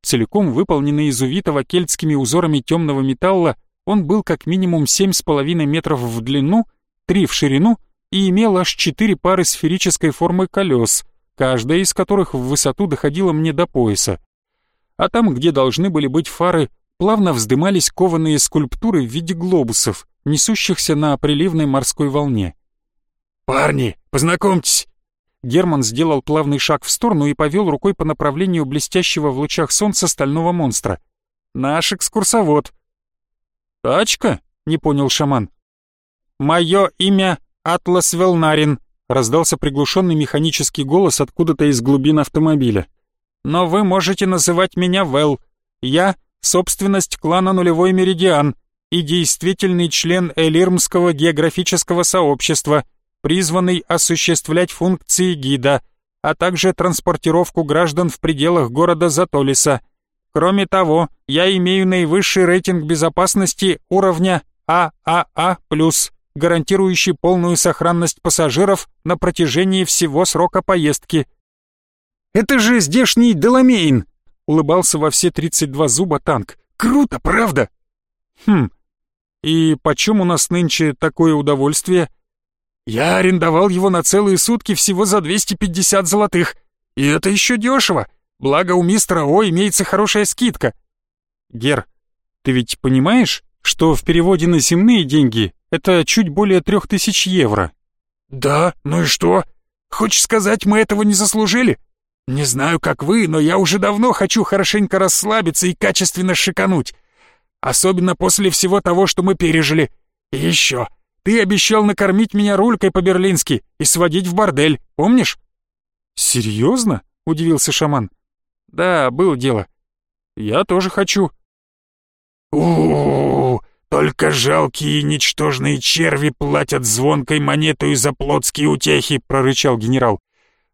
Целиком выполненный из увитого кельтскими узорами темного металла, он был как минимум 7,5 метров в длину, 3 в ширину и имел аж 4 пары сферической формы колес, каждая из которых в высоту доходила мне до пояса. А там, где должны были быть фары, плавно вздымались кованые скульптуры в виде глобусов, несущихся на приливной морской волне. «Парни, познакомьтесь, Герман сделал плавный шаг в сторону и повел рукой по направлению блестящего в лучах солнца стального монстра. «Наш экскурсовод». «Тачка?» — не понял шаман. «Мое имя Атлас Велнарин», — раздался приглушенный механический голос откуда-то из глубин автомобиля. «Но вы можете называть меня Вэл. Я собственность клана Нулевой Меридиан и действительный член Элирмского географического сообщества, призванный осуществлять функции гида, а также транспортировку граждан в пределах города Затолиса. Кроме того, я имею наивысший рейтинг безопасности уровня ААА+, гарантирующий полную сохранность пассажиров на протяжении всего срока поездки. «Это же здешний Деламейн!» — улыбался во все 32 зуба танк. «Круто, правда?» «Хм, и почем у нас нынче такое удовольствие?» «Я арендовал его на целые сутки всего за 250 золотых, и это еще дешево, благо у мистера О имеется хорошая скидка». «Гер, ты ведь понимаешь, что в переводе на земные деньги это чуть более трех тысяч евро. «Да, ну и что? Хочешь сказать, мы этого не заслужили? Не знаю, как вы, но я уже давно хочу хорошенько расслабиться и качественно шикануть. Особенно после всего того, что мы пережили. И еще, ты обещал накормить меня рулькой по-берлински и сводить в бордель, помнишь?» «Серьезно?» — удивился шаман. «Да, было дело. Я тоже хочу». «У-у-у!» Только жалкие и ничтожные черви платят звонкой монетой за плотские утехи», — прорычал генерал.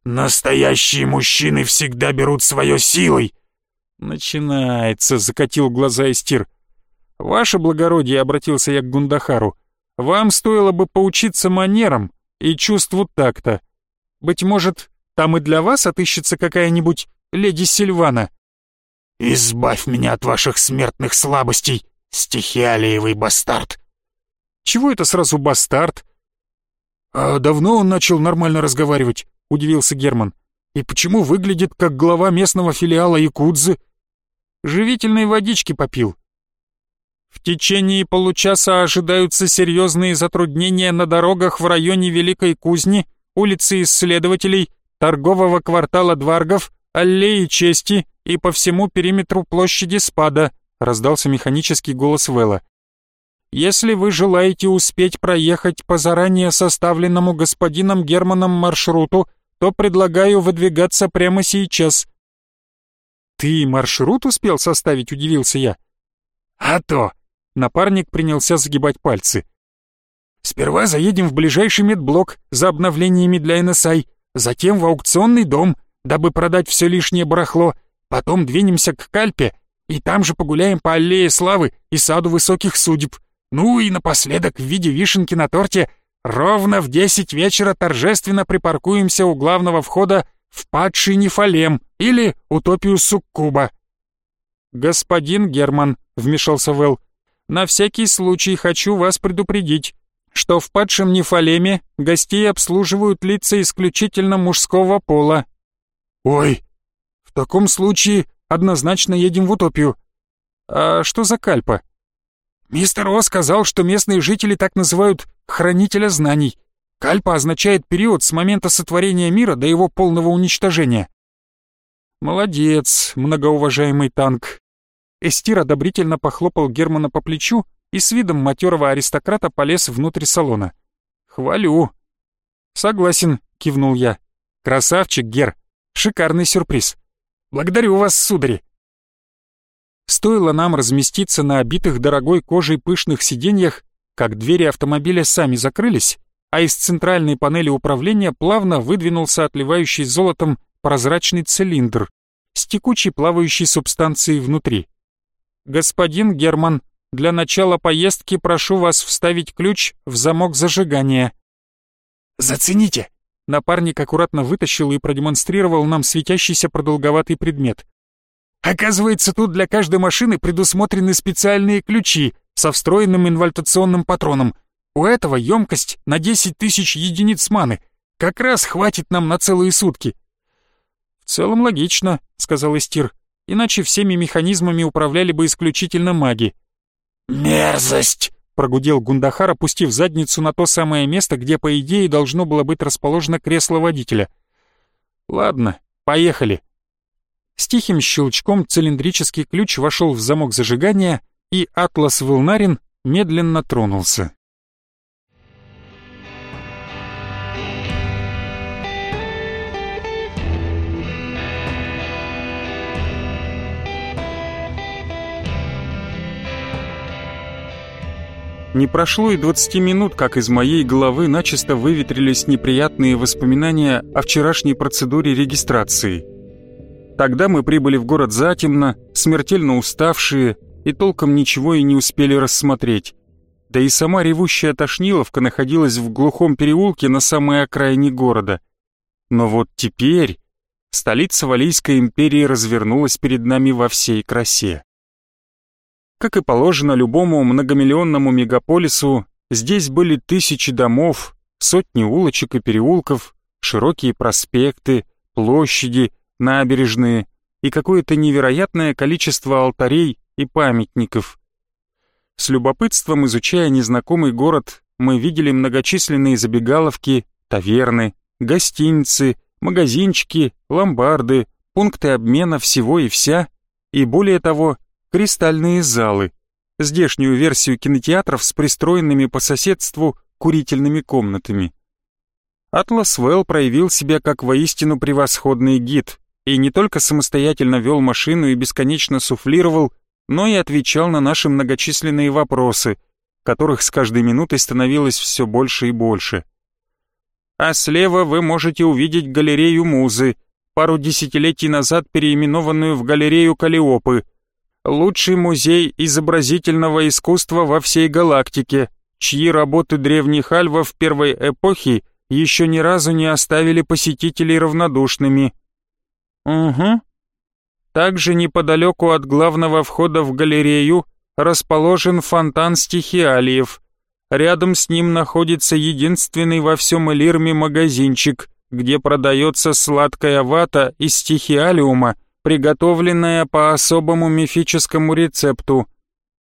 «Настоящие мужчины всегда берут свое силой». «Начинается», — закатил глаза Истир. «Ваше благородие», — обратился я к Гундахару, — «вам стоило бы поучиться манерам и чувству такта. Быть может, там и для вас отыщется какая-нибудь леди Сильвана?» «Избавь меня от ваших смертных слабостей», Стихиалиевый бастард. Чего это сразу бастард? А давно он начал нормально разговаривать, удивился Герман. И почему выглядит как глава местного филиала Якудзы? Живительной водички попил. В течение получаса ожидаются серьезные затруднения на дорогах в районе Великой Кузни, улицы Исследователей, торгового квартала Дваргов, аллеи Чести и по всему периметру площади Спада раздался механический голос Вэлла. «Если вы желаете успеть проехать по заранее составленному господином Германом маршруту, то предлагаю выдвигаться прямо сейчас». «Ты маршрут успел составить?» — удивился я. «А то!» — напарник принялся загибать пальцы. «Сперва заедем в ближайший медблок за обновлениями для NSI, затем в аукционный дом, дабы продать все лишнее барахло, потом двинемся к Кальпе и там же погуляем по аллее славы и саду высоких судеб. Ну и напоследок в виде вишенки на торте ровно в десять вечера торжественно припаркуемся у главного входа в падший Нефалем или утопию Суккуба». «Господин Герман», — вмешался Вэл, — «на всякий случай хочу вас предупредить, что в падшем Нефалеме гостей обслуживают лица исключительно мужского пола». «Ой, в таком случае однозначно едем в утопию. А что за кальпа? Мистер О сказал, что местные жители так называют «хранителя знаний». Кальпа означает период с момента сотворения мира до его полного уничтожения. Молодец, многоуважаемый танк. Эстир одобрительно похлопал Германа по плечу и с видом матерого аристократа полез внутрь салона. «Хвалю». «Согласен», — кивнул я. «Красавчик, Гер. Шикарный сюрприз». Благодарю вас, судари!» Стоило нам разместиться на обитых дорогой кожей пышных сиденьях, как двери автомобиля сами закрылись, а из центральной панели управления плавно выдвинулся отливающий золотом прозрачный цилиндр с текучей плавающей субстанцией внутри. «Господин Герман, для начала поездки прошу вас вставить ключ в замок зажигания». «Зацените!» Напарник аккуратно вытащил и продемонстрировал нам светящийся продолговатый предмет. Оказывается, тут для каждой машины предусмотрены специальные ключи со встроенным инвальтационным патроном. У этого емкость на 10 тысяч единиц маны. Как раз хватит нам на целые сутки. «В целом логично», — сказал Истир. «Иначе всеми механизмами управляли бы исключительно маги». «Мерзость!» прогудел Гундахар, опустив задницу на то самое место, где, по идее, должно было быть расположено кресло водителя. «Ладно, поехали». С тихим щелчком цилиндрический ключ вошел в замок зажигания, и Атлас Вилнарин медленно тронулся. Не прошло и 20 минут, как из моей головы начисто выветрились неприятные воспоминания о вчерашней процедуре регистрации. Тогда мы прибыли в город затемно, смертельно уставшие, и толком ничего и не успели рассмотреть. Да и сама ревущая Тошниловка находилась в глухом переулке на самой окраине города. Но вот теперь столица Валийской империи развернулась перед нами во всей красе. Как и положено любому многомиллионному мегаполису, здесь были тысячи домов, сотни улочек и переулков, широкие проспекты, площади, набережные и какое-то невероятное количество алтарей и памятников. С любопытством изучая незнакомый город, мы видели многочисленные забегаловки, таверны, гостиницы, магазинчики, ломбарды, пункты обмена всего и вся, и более того, кристальные залы, здешнюю версию кинотеатров с пристроенными по соседству курительными комнатами. Атлас Вэлл проявил себя как воистину превосходный гид и не только самостоятельно вел машину и бесконечно суфлировал, но и отвечал на наши многочисленные вопросы, которых с каждой минутой становилось все больше и больше. А слева вы можете увидеть галерею Музы, пару десятилетий назад переименованную в галерею Калиопы, лучший музей изобразительного искусства во всей галактике, чьи работы древних альвов первой эпохи еще ни разу не оставили посетителей равнодушными. Угу. Также неподалеку от главного входа в галерею расположен фонтан стихиалиев. Рядом с ним находится единственный во всем Элирме магазинчик, где продается сладкая вата из стихиалиума приготовленная по особому мифическому рецепту.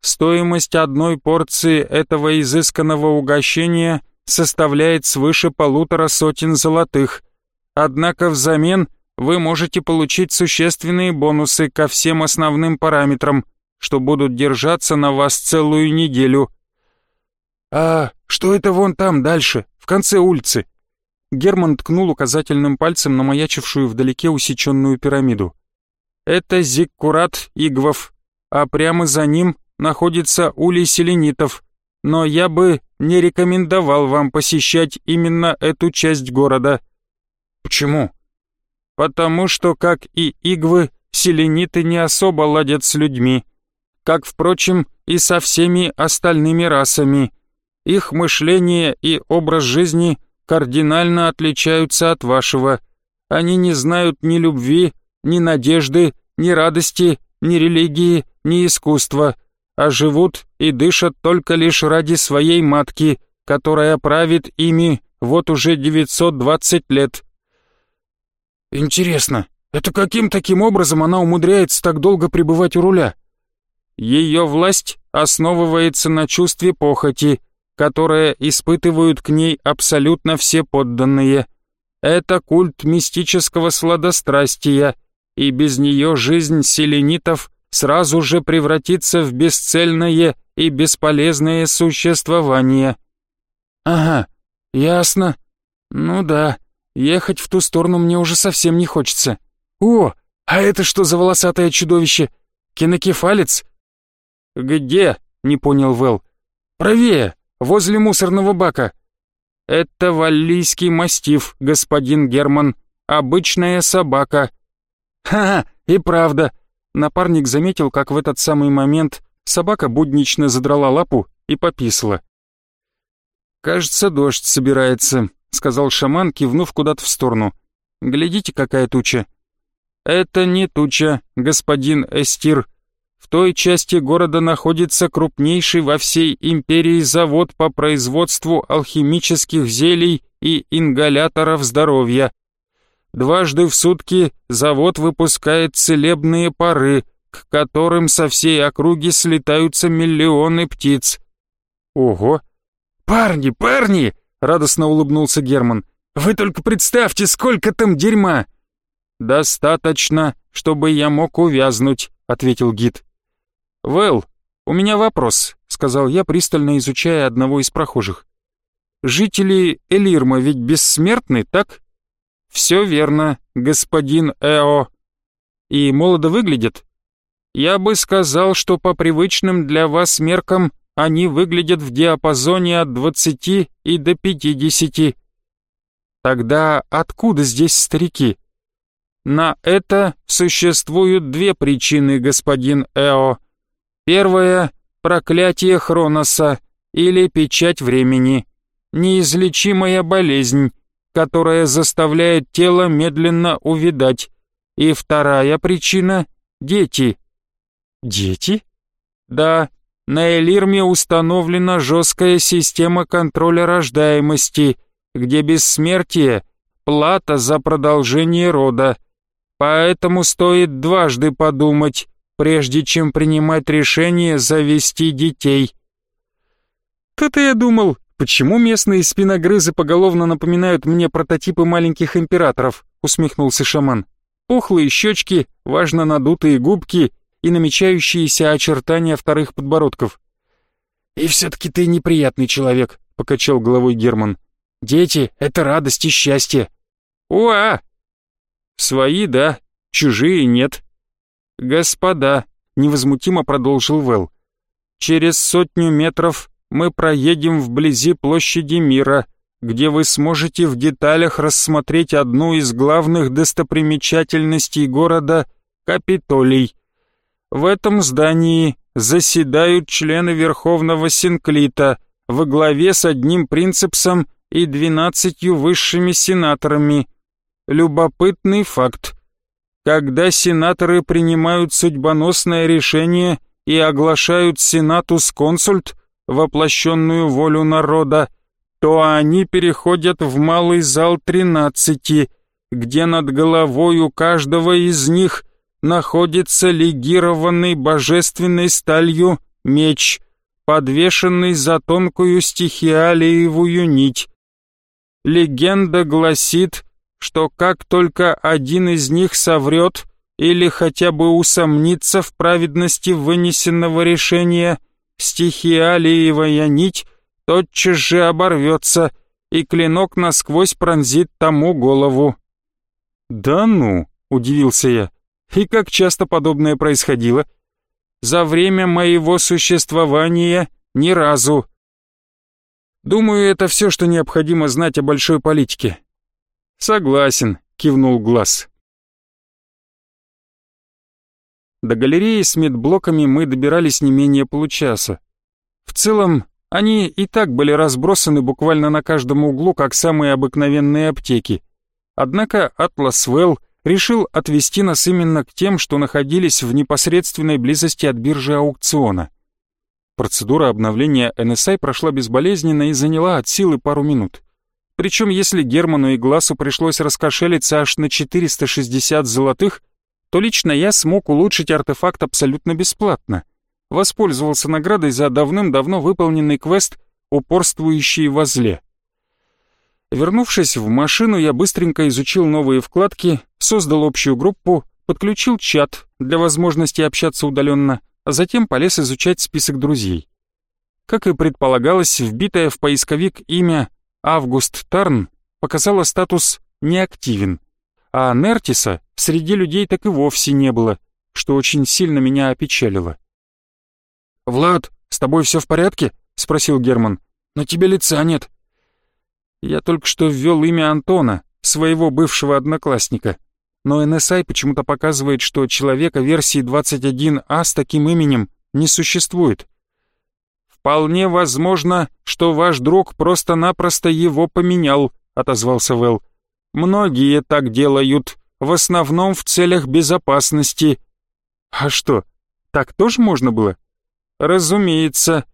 Стоимость одной порции этого изысканного угощения составляет свыше полутора сотен золотых. Однако взамен вы можете получить существенные бонусы ко всем основным параметрам, что будут держаться на вас целую неделю. «А что это вон там дальше, в конце улицы?» Герман ткнул указательным пальцем на маячившую вдалеке усеченную пирамиду. Это Зиккурат Игвов, а прямо за ним находится улей селенитов, но я бы не рекомендовал вам посещать именно эту часть города. Почему? Потому что, как и Игвы, селениты не особо ладят с людьми, как, впрочем, и со всеми остальными расами. Их мышление и образ жизни кардинально отличаются от вашего. Они не знают ни любви, ни надежды, ни радости, ни религии, ни искусства, а живут и дышат только лишь ради своей матки, которая правит ими вот уже 920 лет. Интересно, это каким таким образом она умудряется так долго пребывать у руля? Ее власть основывается на чувстве похоти, которое испытывают к ней абсолютно все подданные. Это культ мистического сладострастия, и без нее жизнь селенитов сразу же превратится в бесцельное и бесполезное существование. Ага, ясно. Ну да, ехать в ту сторону мне уже совсем не хочется. О, а это что за волосатое чудовище? Кинокефалец? Где? Не понял Вэл. Правее, возле мусорного бака. Это валлийский мастиф, господин Герман. Обычная собака. «Ха-ха, и правда!» Напарник заметил, как в этот самый момент собака буднично задрала лапу и пописала. «Кажется, дождь собирается», — сказал шаман, кивнув куда-то в сторону. «Глядите, какая туча». «Это не туча, господин Эстир. В той части города находится крупнейший во всей империи завод по производству алхимических зелий и ингаляторов здоровья. Дважды в сутки завод выпускает целебные пары, к которым со всей округи слетаются миллионы птиц. Ого! Парни, парни! Радостно улыбнулся Герман. Вы только представьте, сколько там дерьма! Достаточно, чтобы я мог увязнуть, ответил гид. Вэл, у меня вопрос, сказал я, пристально изучая одного из прохожих. Жители Элирма ведь бессмертны, так? «Все верно, господин Эо. И молодо выглядит?» «Я бы сказал, что по привычным для вас меркам они выглядят в диапазоне от 20 и до 50. Тогда откуда здесь старики? На это существуют две причины, господин Эо. Первая — проклятие Хроноса или печать времени, неизлечимая болезнь, которая заставляет тело медленно увядать. И вторая причина — дети. Дети? Да, на Элирме установлена жесткая система контроля рождаемости, где бессмертие — плата за продолжение рода. Поэтому стоит дважды подумать, прежде чем принимать решение завести детей. То-то я думал, почему местные спиногрызы поголовно напоминают мне прототипы маленьких императоров, усмехнулся шаман. Пухлые щечки, важно надутые губки и намечающиеся очертания вторых подбородков. «И все-таки ты неприятный человек», — покачал головой Герман. «Дети — это радость и счастье». «Уа!» «Свои, да, чужие нет». «Господа», — невозмутимо продолжил Вэл, «через сотню метров мы проедем вблизи площади мира, где вы сможете в деталях рассмотреть одну из главных достопримечательностей города — Капитолий. В этом здании заседают члены Верховного Синклита во главе с одним принципсом и двенадцатью высшими сенаторами. Любопытный факт. Когда сенаторы принимают судьбоносное решение и оглашают сенатус консульт, воплощенную волю народа, то они переходят в малый зал тринадцати, где над головой у каждого из них находится легированный божественной сталью меч, подвешенный за тонкую стихиалиевую нить. Легенда гласит, что как только один из них соврет или хотя бы усомнится в праведности вынесенного решения, стихиалиевая нить тотчас же оборвется, и клинок насквозь пронзит тому голову. «Да ну!» — удивился я. «И как часто подобное происходило?» «За время моего существования ни разу». «Думаю, это все, что необходимо знать о большой политике». «Согласен», — кивнул Глаз. До галереи с медблоками мы добирались не менее получаса. В целом, они и так были разбросаны буквально на каждом углу, как самые обыкновенные аптеки. Однако Атлас Вэлл решил отвести нас именно к тем, что находились в непосредственной близости от биржи аукциона. Процедура обновления NSI прошла безболезненно и заняла от силы пару минут. Причем если Герману и Глазу пришлось раскошелиться аж на 460 золотых, то лично я смог улучшить артефакт абсолютно бесплатно — воспользовался наградой за давным-давно выполненный квест «Упорствующие возле». Вернувшись в машину, я быстренько изучил новые вкладки, создал общую группу, подключил чат для возможности общаться удаленно, а затем полез изучать список друзей. Как и предполагалось, вбитое в поисковик имя Август Тарн показало статус «неактивен», а Нертиса среди людей так и вовсе не было, что очень сильно меня опечалило. «Влад, с тобой все в порядке?» — спросил Герман. «На тебе лица нет». Я только что ввел имя Антона, своего бывшего одноклассника. Но NSI почему-то показывает, что человека версии 21А с таким именем не существует. «Вполне возможно, что ваш друг просто-напросто его поменял», — отозвался Вэл. «Многие так делают, в основном в целях безопасности». «А что, так тоже можно было?» Разумеется.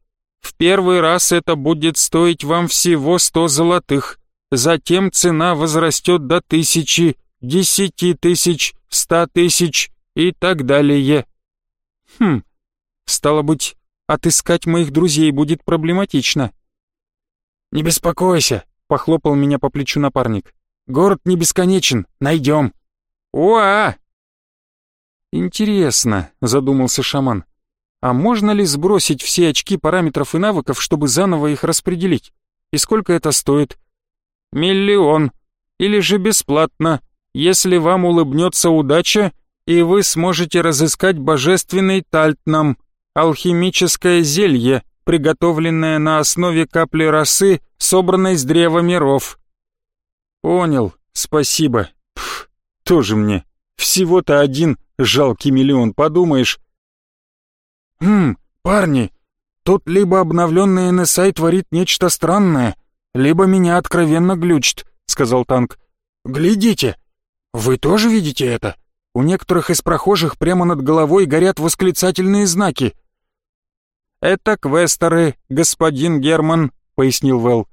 В первый раз это будет стоить вам всего сто золотых. Затем цена возрастет до тысячи, десяти тысяч, ста тысяч и так далее. Хм, стало быть, отыскать моих друзей будет проблематично. «Не беспокойся», — похлопал меня по плечу напарник. «Город не бесконечен, найдем». «Уа!» «Интересно», — задумался шаман. А можно ли сбросить все очки параметров и навыков, чтобы заново их распределить? И сколько это стоит? Миллион. Или же бесплатно, если вам улыбнется удача, и вы сможете разыскать божественный тальтнам, алхимическое зелье, приготовленная на основе капли росы, собранной с древа миров». «Понял, спасибо. Пф, тоже мне. Всего-то один жалкий миллион, подумаешь». «Хм, парни, тут либо обновленный NSI творит нечто странное, либо меня откровенно глючит», — сказал танк. «Глядите, вы тоже видите это? У некоторых из прохожих прямо над головой горят восклицательные знаки». «Это квестеры, господин Герман», — пояснил Вэл.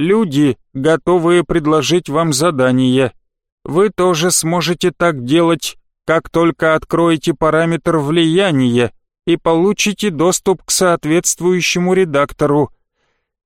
«Люди, готовые предложить вам задание. Вы тоже сможете так делать, как только откроете параметр влияния и получите доступ к соответствующему редактору.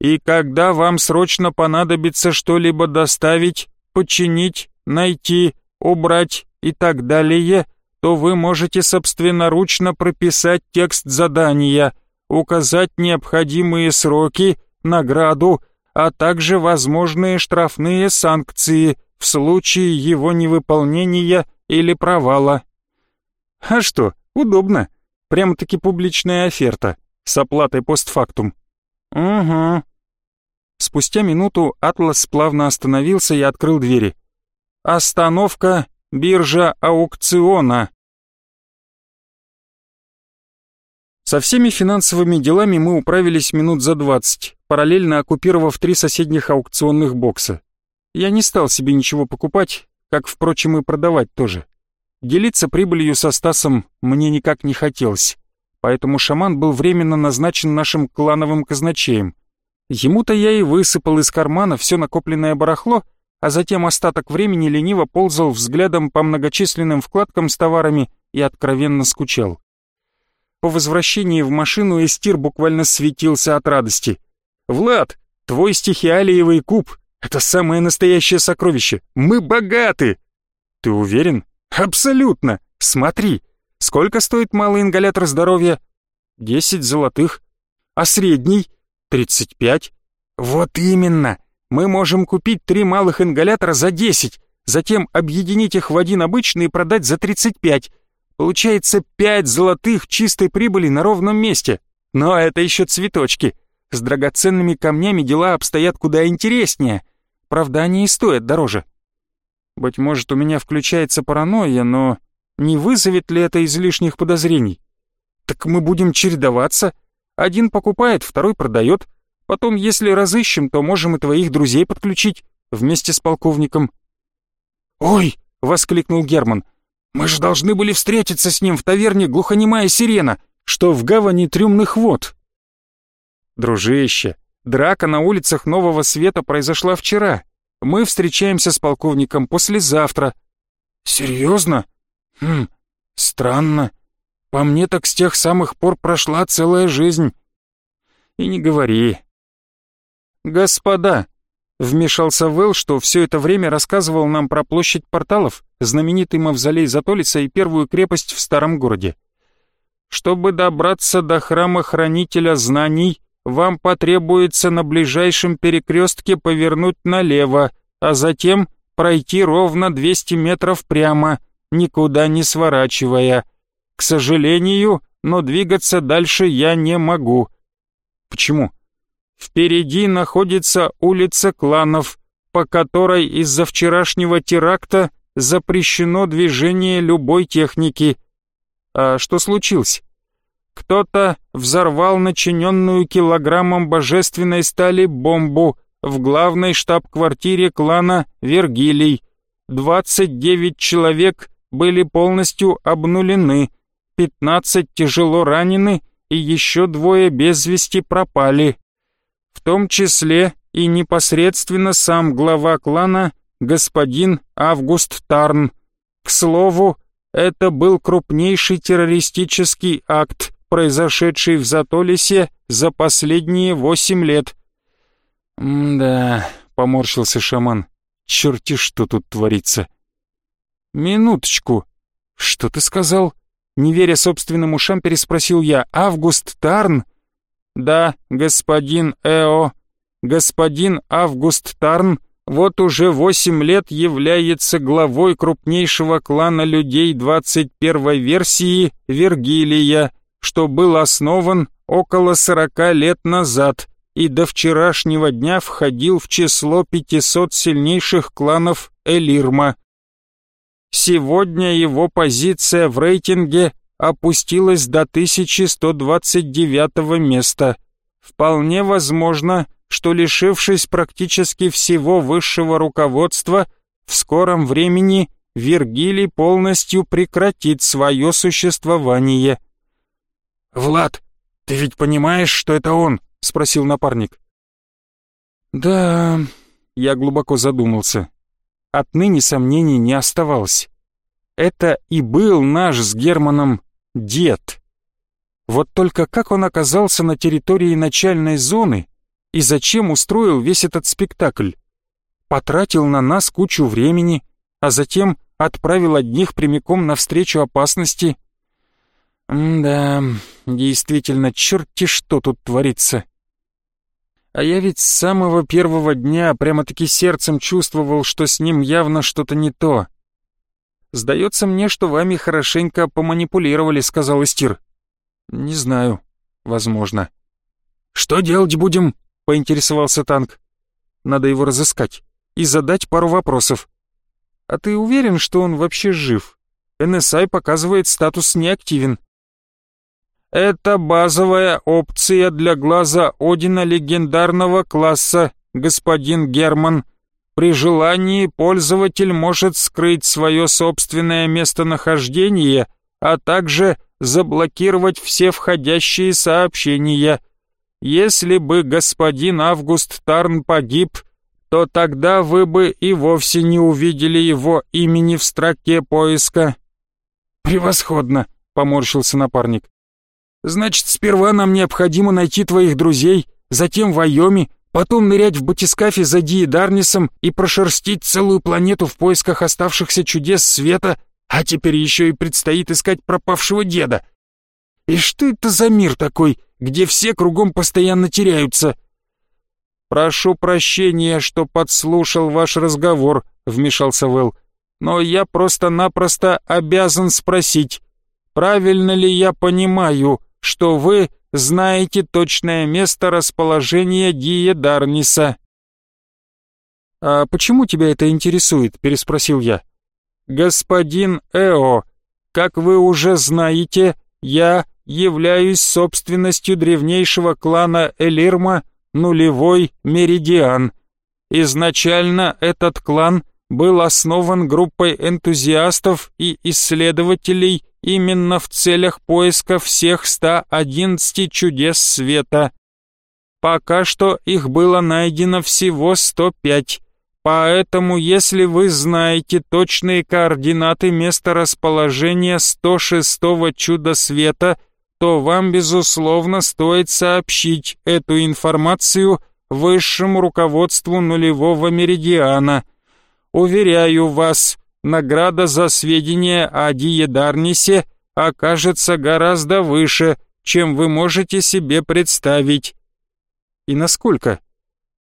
И когда вам срочно понадобится что-либо доставить, починить, найти, убрать и так далее, то вы можете собственноручно прописать текст задания, указать необходимые сроки, награду, а также возможные штрафные санкции в случае его невыполнения или провала. А что, удобно. Прямо-таки публичная оферта с оплатой постфактум. Угу. Спустя минуту Атлас плавно остановился и открыл двери. Остановка биржа аукциона. Со всеми финансовыми делами мы управились минут за двадцать, параллельно оккупировав три соседних аукционных бокса. Я не стал себе ничего покупать, как, впрочем, и продавать тоже. Делиться прибылью со Стасом мне никак не хотелось, поэтому шаман был временно назначен нашим клановым казначеем. Ему-то я и высыпал из кармана все накопленное барахло, а затем остаток времени лениво ползал взглядом по многочисленным вкладкам с товарами и откровенно скучал. По возвращении в машину Эстир буквально светился от радости. «Влад, твой стихиалиевый куб — это самое настоящее сокровище! Мы богаты!» «Ты уверен?» «Абсолютно! Смотри, сколько стоит малый ингалятор здоровья?» «Десять золотых. А средний?» «Тридцать пять». «Вот именно! Мы можем купить три малых ингалятора за 10, затем объединить их в один обычный и продать за 35. Получается 5 золотых чистой прибыли на ровном месте. Но это еще цветочки. С драгоценными камнями дела обстоят куда интереснее. Правда, они и стоят дороже. Быть может, у меня включается паранойя, но не вызовет ли это излишних подозрений? Так мы будем чередоваться. Один покупает, второй продает. Потом, если разыщем, то можем и твоих друзей подключить вместе с полковником». «Ой!» — воскликнул Герман. «Мы же должны были встретиться с ним в таверне «Глухонемая сирена», что в гавани трюмных вод». «Дружище, драка на улицах Нового Света произошла вчера. Мы встречаемся с полковником послезавтра». «Серьезно? Хм, странно. По мне так с тех самых пор прошла целая жизнь». «И не говори. «Господа!» — вмешался Вэл, что все это время рассказывал нам про площадь порталов, знаменитый мавзолей Затолица и первую крепость в старом городе. «Чтобы добраться до храма Хранителя Знаний, вам потребуется на ближайшем перекрестке повернуть налево, а затем пройти ровно 200 метров прямо, никуда не сворачивая. К сожалению, но двигаться дальше я не могу». «Почему?» Впереди находится улица кланов, по которой из-за вчерашнего теракта запрещено движение любой техники. А что случилось? Кто-то взорвал начиненную килограммом божественной стали бомбу в главной штаб-квартире клана Вергилий. 29 человек были полностью обнулены, 15 тяжело ранены и еще двое без вести пропали в том числе и непосредственно сам глава клана, господин Август Тарн. К слову, это был крупнейший террористический акт, произошедший в Затолисе за последние восемь лет. «Да», — поморщился шаман, — «черти что тут творится». «Минуточку, что ты сказал?» Не веря собственным ушам, переспросил я. «Август Тарн?» Да, господин Эо, господин Август Тарн вот уже восемь лет является главой крупнейшего клана людей 21 версии Вергилия, что был основан около сорока лет назад и до вчерашнего дня входил в число 500 сильнейших кланов Элирма. Сегодня его позиция в рейтинге опустилась до 1129 места. Вполне возможно, что лишившись практически всего высшего руководства, в скором времени Вергилий полностью прекратит свое существование. «Влад, ты ведь понимаешь, что это он?» — спросил напарник. «Да...» — я глубоко задумался. Отныне сомнений не оставалось. Это и был наш с Германом дед. Вот только как он оказался на территории начальной зоны и зачем устроил весь этот спектакль? Потратил на нас кучу времени, а затем отправил одних прямиком навстречу опасности. да, действительно, черти что тут творится. А я ведь с самого первого дня прямо-таки сердцем чувствовал, что с ним явно что-то не то. «Сдается мне, что вами хорошенько поманипулировали», — сказал Истир. «Не знаю. Возможно». «Что делать будем?» — поинтересовался танк. «Надо его разыскать и задать пару вопросов. А ты уверен, что он вообще жив? NSI показывает статус неактивен». «Это базовая опция для глаза Одина легендарного класса, господин Герман», при желании пользователь может скрыть свое собственное местонахождение, а также заблокировать все входящие сообщения. Если бы господин Август Тарн погиб, то тогда вы бы и вовсе не увидели его имени в строке поиска. «Превосходно!» — поморщился напарник. «Значит, сперва нам необходимо найти твоих друзей, затем Вайоми, потом нырять в батискафе за Диедарнисом и прошерстить целую планету в поисках оставшихся чудес света, а теперь еще и предстоит искать пропавшего деда. И что это за мир такой, где все кругом постоянно теряются? «Прошу прощения, что подслушал ваш разговор», — вмешался Вэл, «но я просто-напросто обязан спросить, правильно ли я понимаю, что вы знаете точное место расположения Дия Дарниса». «А почему тебя это интересует?» — переспросил я. «Господин Эо, как вы уже знаете, я являюсь собственностью древнейшего клана Элирма Нулевой Меридиан. Изначально этот клан был основан группой энтузиастов и исследователей именно в целях поиска всех 111 чудес света. Пока что их было найдено всего 105, поэтому если вы знаете точные координаты места расположения 106-го чуда света, то вам, безусловно, стоит сообщить эту информацию высшему руководству нулевого меридиана. Уверяю вас, награда за сведения о Диедарнисе окажется гораздо выше, чем вы можете себе представить. И насколько?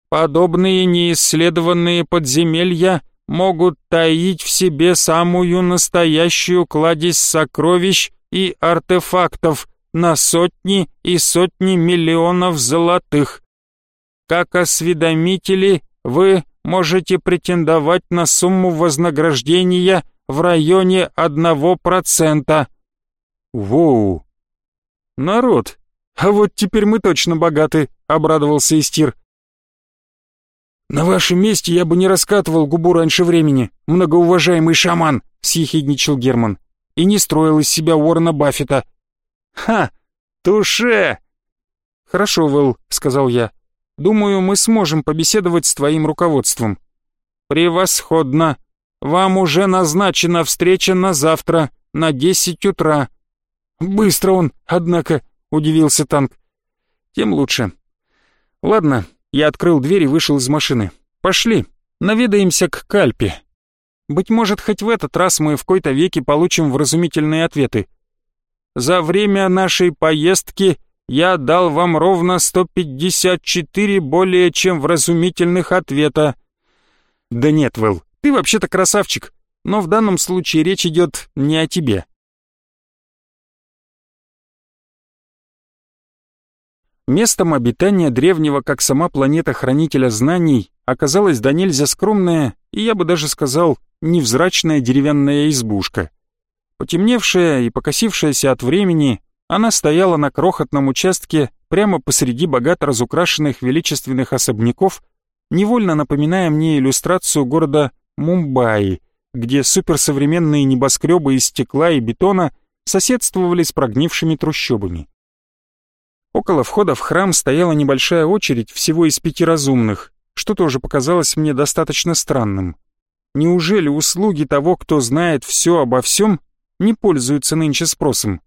Подобные неисследованные подземелья могут таить в себе самую настоящую кладезь сокровищ и артефактов на сотни и сотни миллионов золотых. Как осведомители, вы можете претендовать на сумму вознаграждения в районе одного процента. Воу! Народ, а вот теперь мы точно богаты, обрадовался Истир. На вашем месте я бы не раскатывал губу раньше времени, многоуважаемый шаман, съехидничал Герман, и не строил из себя Уоррена Баффета. Ха! Туше! Хорошо, Вэл, сказал я. Думаю, мы сможем побеседовать с твоим руководством». «Превосходно! Вам уже назначена встреча на завтра, на десять утра». «Быстро он, однако», — удивился танк. «Тем лучше». «Ладно, я открыл дверь и вышел из машины. Пошли, наведаемся к Кальпе. Быть может, хоть в этот раз мы в кои-то веке получим вразумительные ответы. За время нашей поездки я дал вам ровно 154 более чем вразумительных ответа. Да нет, Вэл, ты вообще-то красавчик, но в данном случае речь идет не о тебе. Местом обитания древнего, как сама планета хранителя знаний, оказалась до нельзя скромная и, я бы даже сказал, невзрачная деревянная избушка. Потемневшая и покосившаяся от времени, она стояла на крохотном участке прямо посреди богато разукрашенных величественных особняков, невольно напоминая мне иллюстрацию города Мумбаи, где суперсовременные небоскребы из стекла и бетона соседствовали с прогнившими трущобами. Около входа в храм стояла небольшая очередь всего из пяти разумных, что тоже показалось мне достаточно странным. Неужели услуги того, кто знает все обо всем, не пользуются нынче спросом?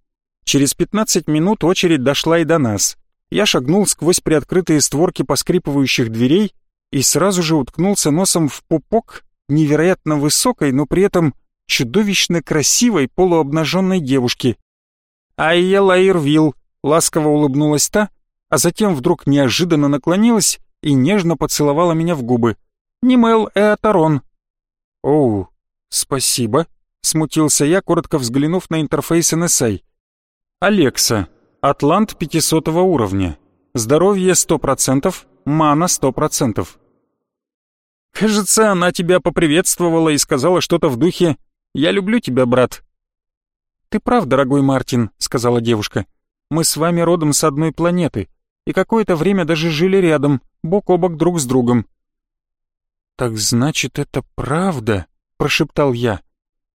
Через 15 минут очередь дошла и до нас. Я шагнул сквозь приоткрытые створки поскрипывающих дверей и сразу же уткнулся носом в пупок невероятно высокой, но при этом чудовищно красивой полуобнаженной девушки. «Айя Лаирвилл», — ласково улыбнулась та, а затем вдруг неожиданно наклонилась и нежно поцеловала меня в губы. «Нимел Эатарон». «Оу, спасибо», — смутился я, коротко взглянув на интерфейс NSA. Алекса. Атлант 500 уровня. Здоровье 100%, мана 100%. Кажется, она тебя поприветствовала и сказала что-то в духе «Я люблю тебя, брат». «Ты прав, дорогой Мартин», — сказала девушка. «Мы с вами родом с одной планеты, и какое-то время даже жили рядом, бок о бок друг с другом». «Так значит, это правда?» — прошептал я.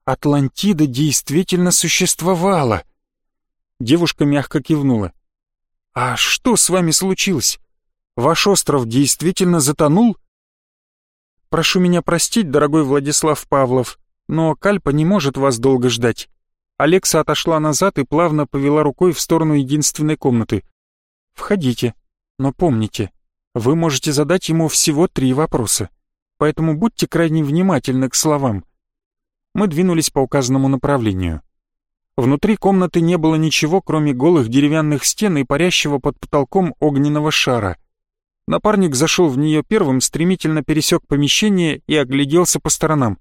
«Атлантида действительно существовала». Девушка мягко кивнула. «А что с вами случилось? Ваш остров действительно затонул?» «Прошу меня простить, дорогой Владислав Павлов, но Кальпа не может вас долго ждать». Алекса отошла назад и плавно повела рукой в сторону единственной комнаты. «Входите, но помните, вы можете задать ему всего три вопроса, поэтому будьте крайне внимательны к словам». Мы двинулись по указанному направлению. Внутри комнаты не было ничего, кроме голых деревянных стен и парящего под потолком огненного шара. Напарник зашел в нее первым, стремительно пересек помещение и огляделся по сторонам.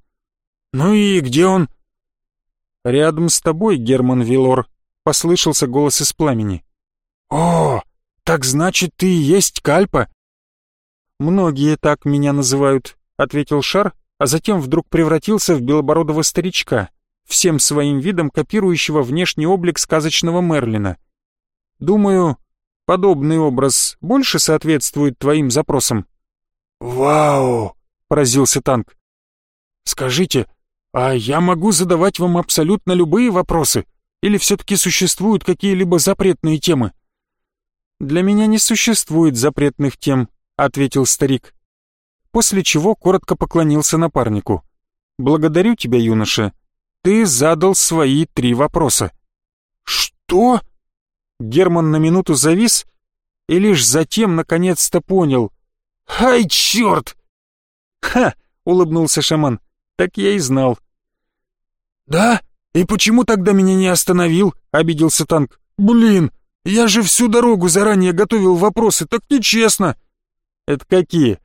«Ну и где он?» «Рядом с тобой, Герман Вилор», — послышался голос из пламени. «О, так значит, ты и есть Кальпа?» «Многие так меня называют», — ответил Шар, а затем вдруг превратился в белобородого старичка — всем своим видом копирующего внешний облик сказочного Мерлина. Думаю, подобный образ больше соответствует твоим запросам. «Вау!» — поразился танк. «Скажите, а я могу задавать вам абсолютно любые вопросы? Или все-таки существуют какие-либо запретные темы?» «Для меня не существует запретных тем», — ответил старик. После чего коротко поклонился напарнику. «Благодарю тебя, юноша, ты задал свои три вопроса». «Что?» Герман на минуту завис и лишь затем наконец-то понял. «Ай, черт!» «Ха!» — улыбнулся шаман. «Так я и знал». «Да? И почему тогда меня не остановил?» — обиделся танк. «Блин, я же всю дорогу заранее готовил вопросы, так нечестно!» «Это какие?»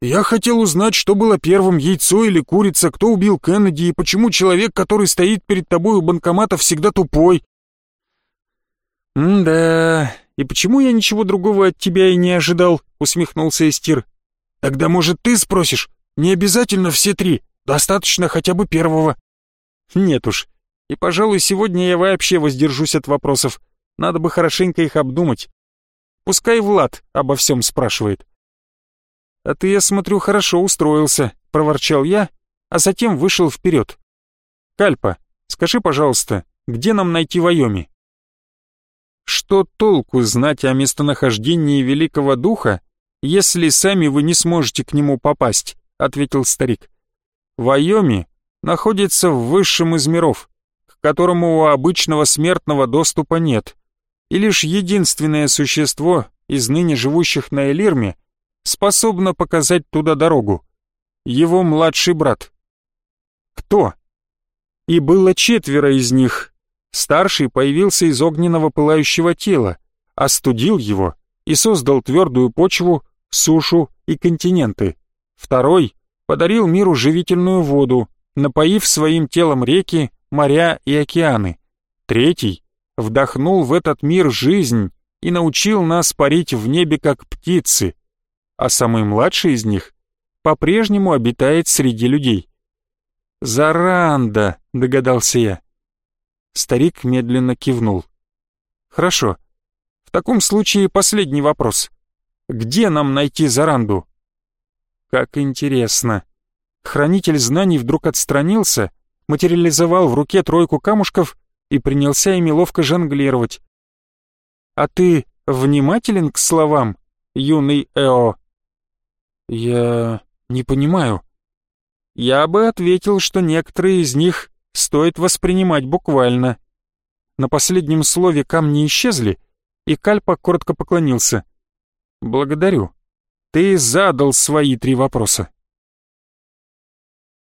Я хотел узнать, что было первым, яйцо или курица, кто убил Кеннеди и почему человек, который стоит перед тобой у банкомата, всегда тупой. «М-да, и почему я ничего другого от тебя и не ожидал?» — усмехнулся Эстир. «Тогда, может, ты спросишь? Не обязательно все три, достаточно хотя бы первого». «Нет уж, и, пожалуй, сегодня я вообще воздержусь от вопросов. Надо бы хорошенько их обдумать. Пускай Влад обо всем спрашивает». «А ты, я смотрю, хорошо устроился», — проворчал я, а затем вышел вперед. «Кальпа, скажи, пожалуйста, где нам найти Вайоми?» «Что толку знать о местонахождении Великого Духа, если сами вы не сможете к нему попасть?» — ответил старик. «Вайоми находится в высшем из миров, к которому у обычного смертного доступа нет, и лишь единственное существо из ныне живущих на Элирме — способна показать туда дорогу. Его младший брат. Кто? И было четверо из них. Старший появился из огненного пылающего тела, остудил его и создал твердую почву, сушу и континенты. Второй подарил миру живительную воду, напоив своим телом реки, моря и океаны. Третий вдохнул в этот мир жизнь и научил нас парить в небе как птицы, а самый младший из них по-прежнему обитает среди людей. «Заранда», — догадался я. Старик медленно кивнул. «Хорошо. В таком случае последний вопрос. Где нам найти Заранду?» «Как интересно». Хранитель знаний вдруг отстранился, материализовал в руке тройку камушков и принялся ими ловко жонглировать. «А ты внимателен к словам, юный Эо?» «Я не понимаю». «Я бы ответил, что некоторые из них стоит воспринимать буквально». На последнем слове камни исчезли, и Кальпа коротко поклонился. «Благодарю. Ты задал свои три вопроса».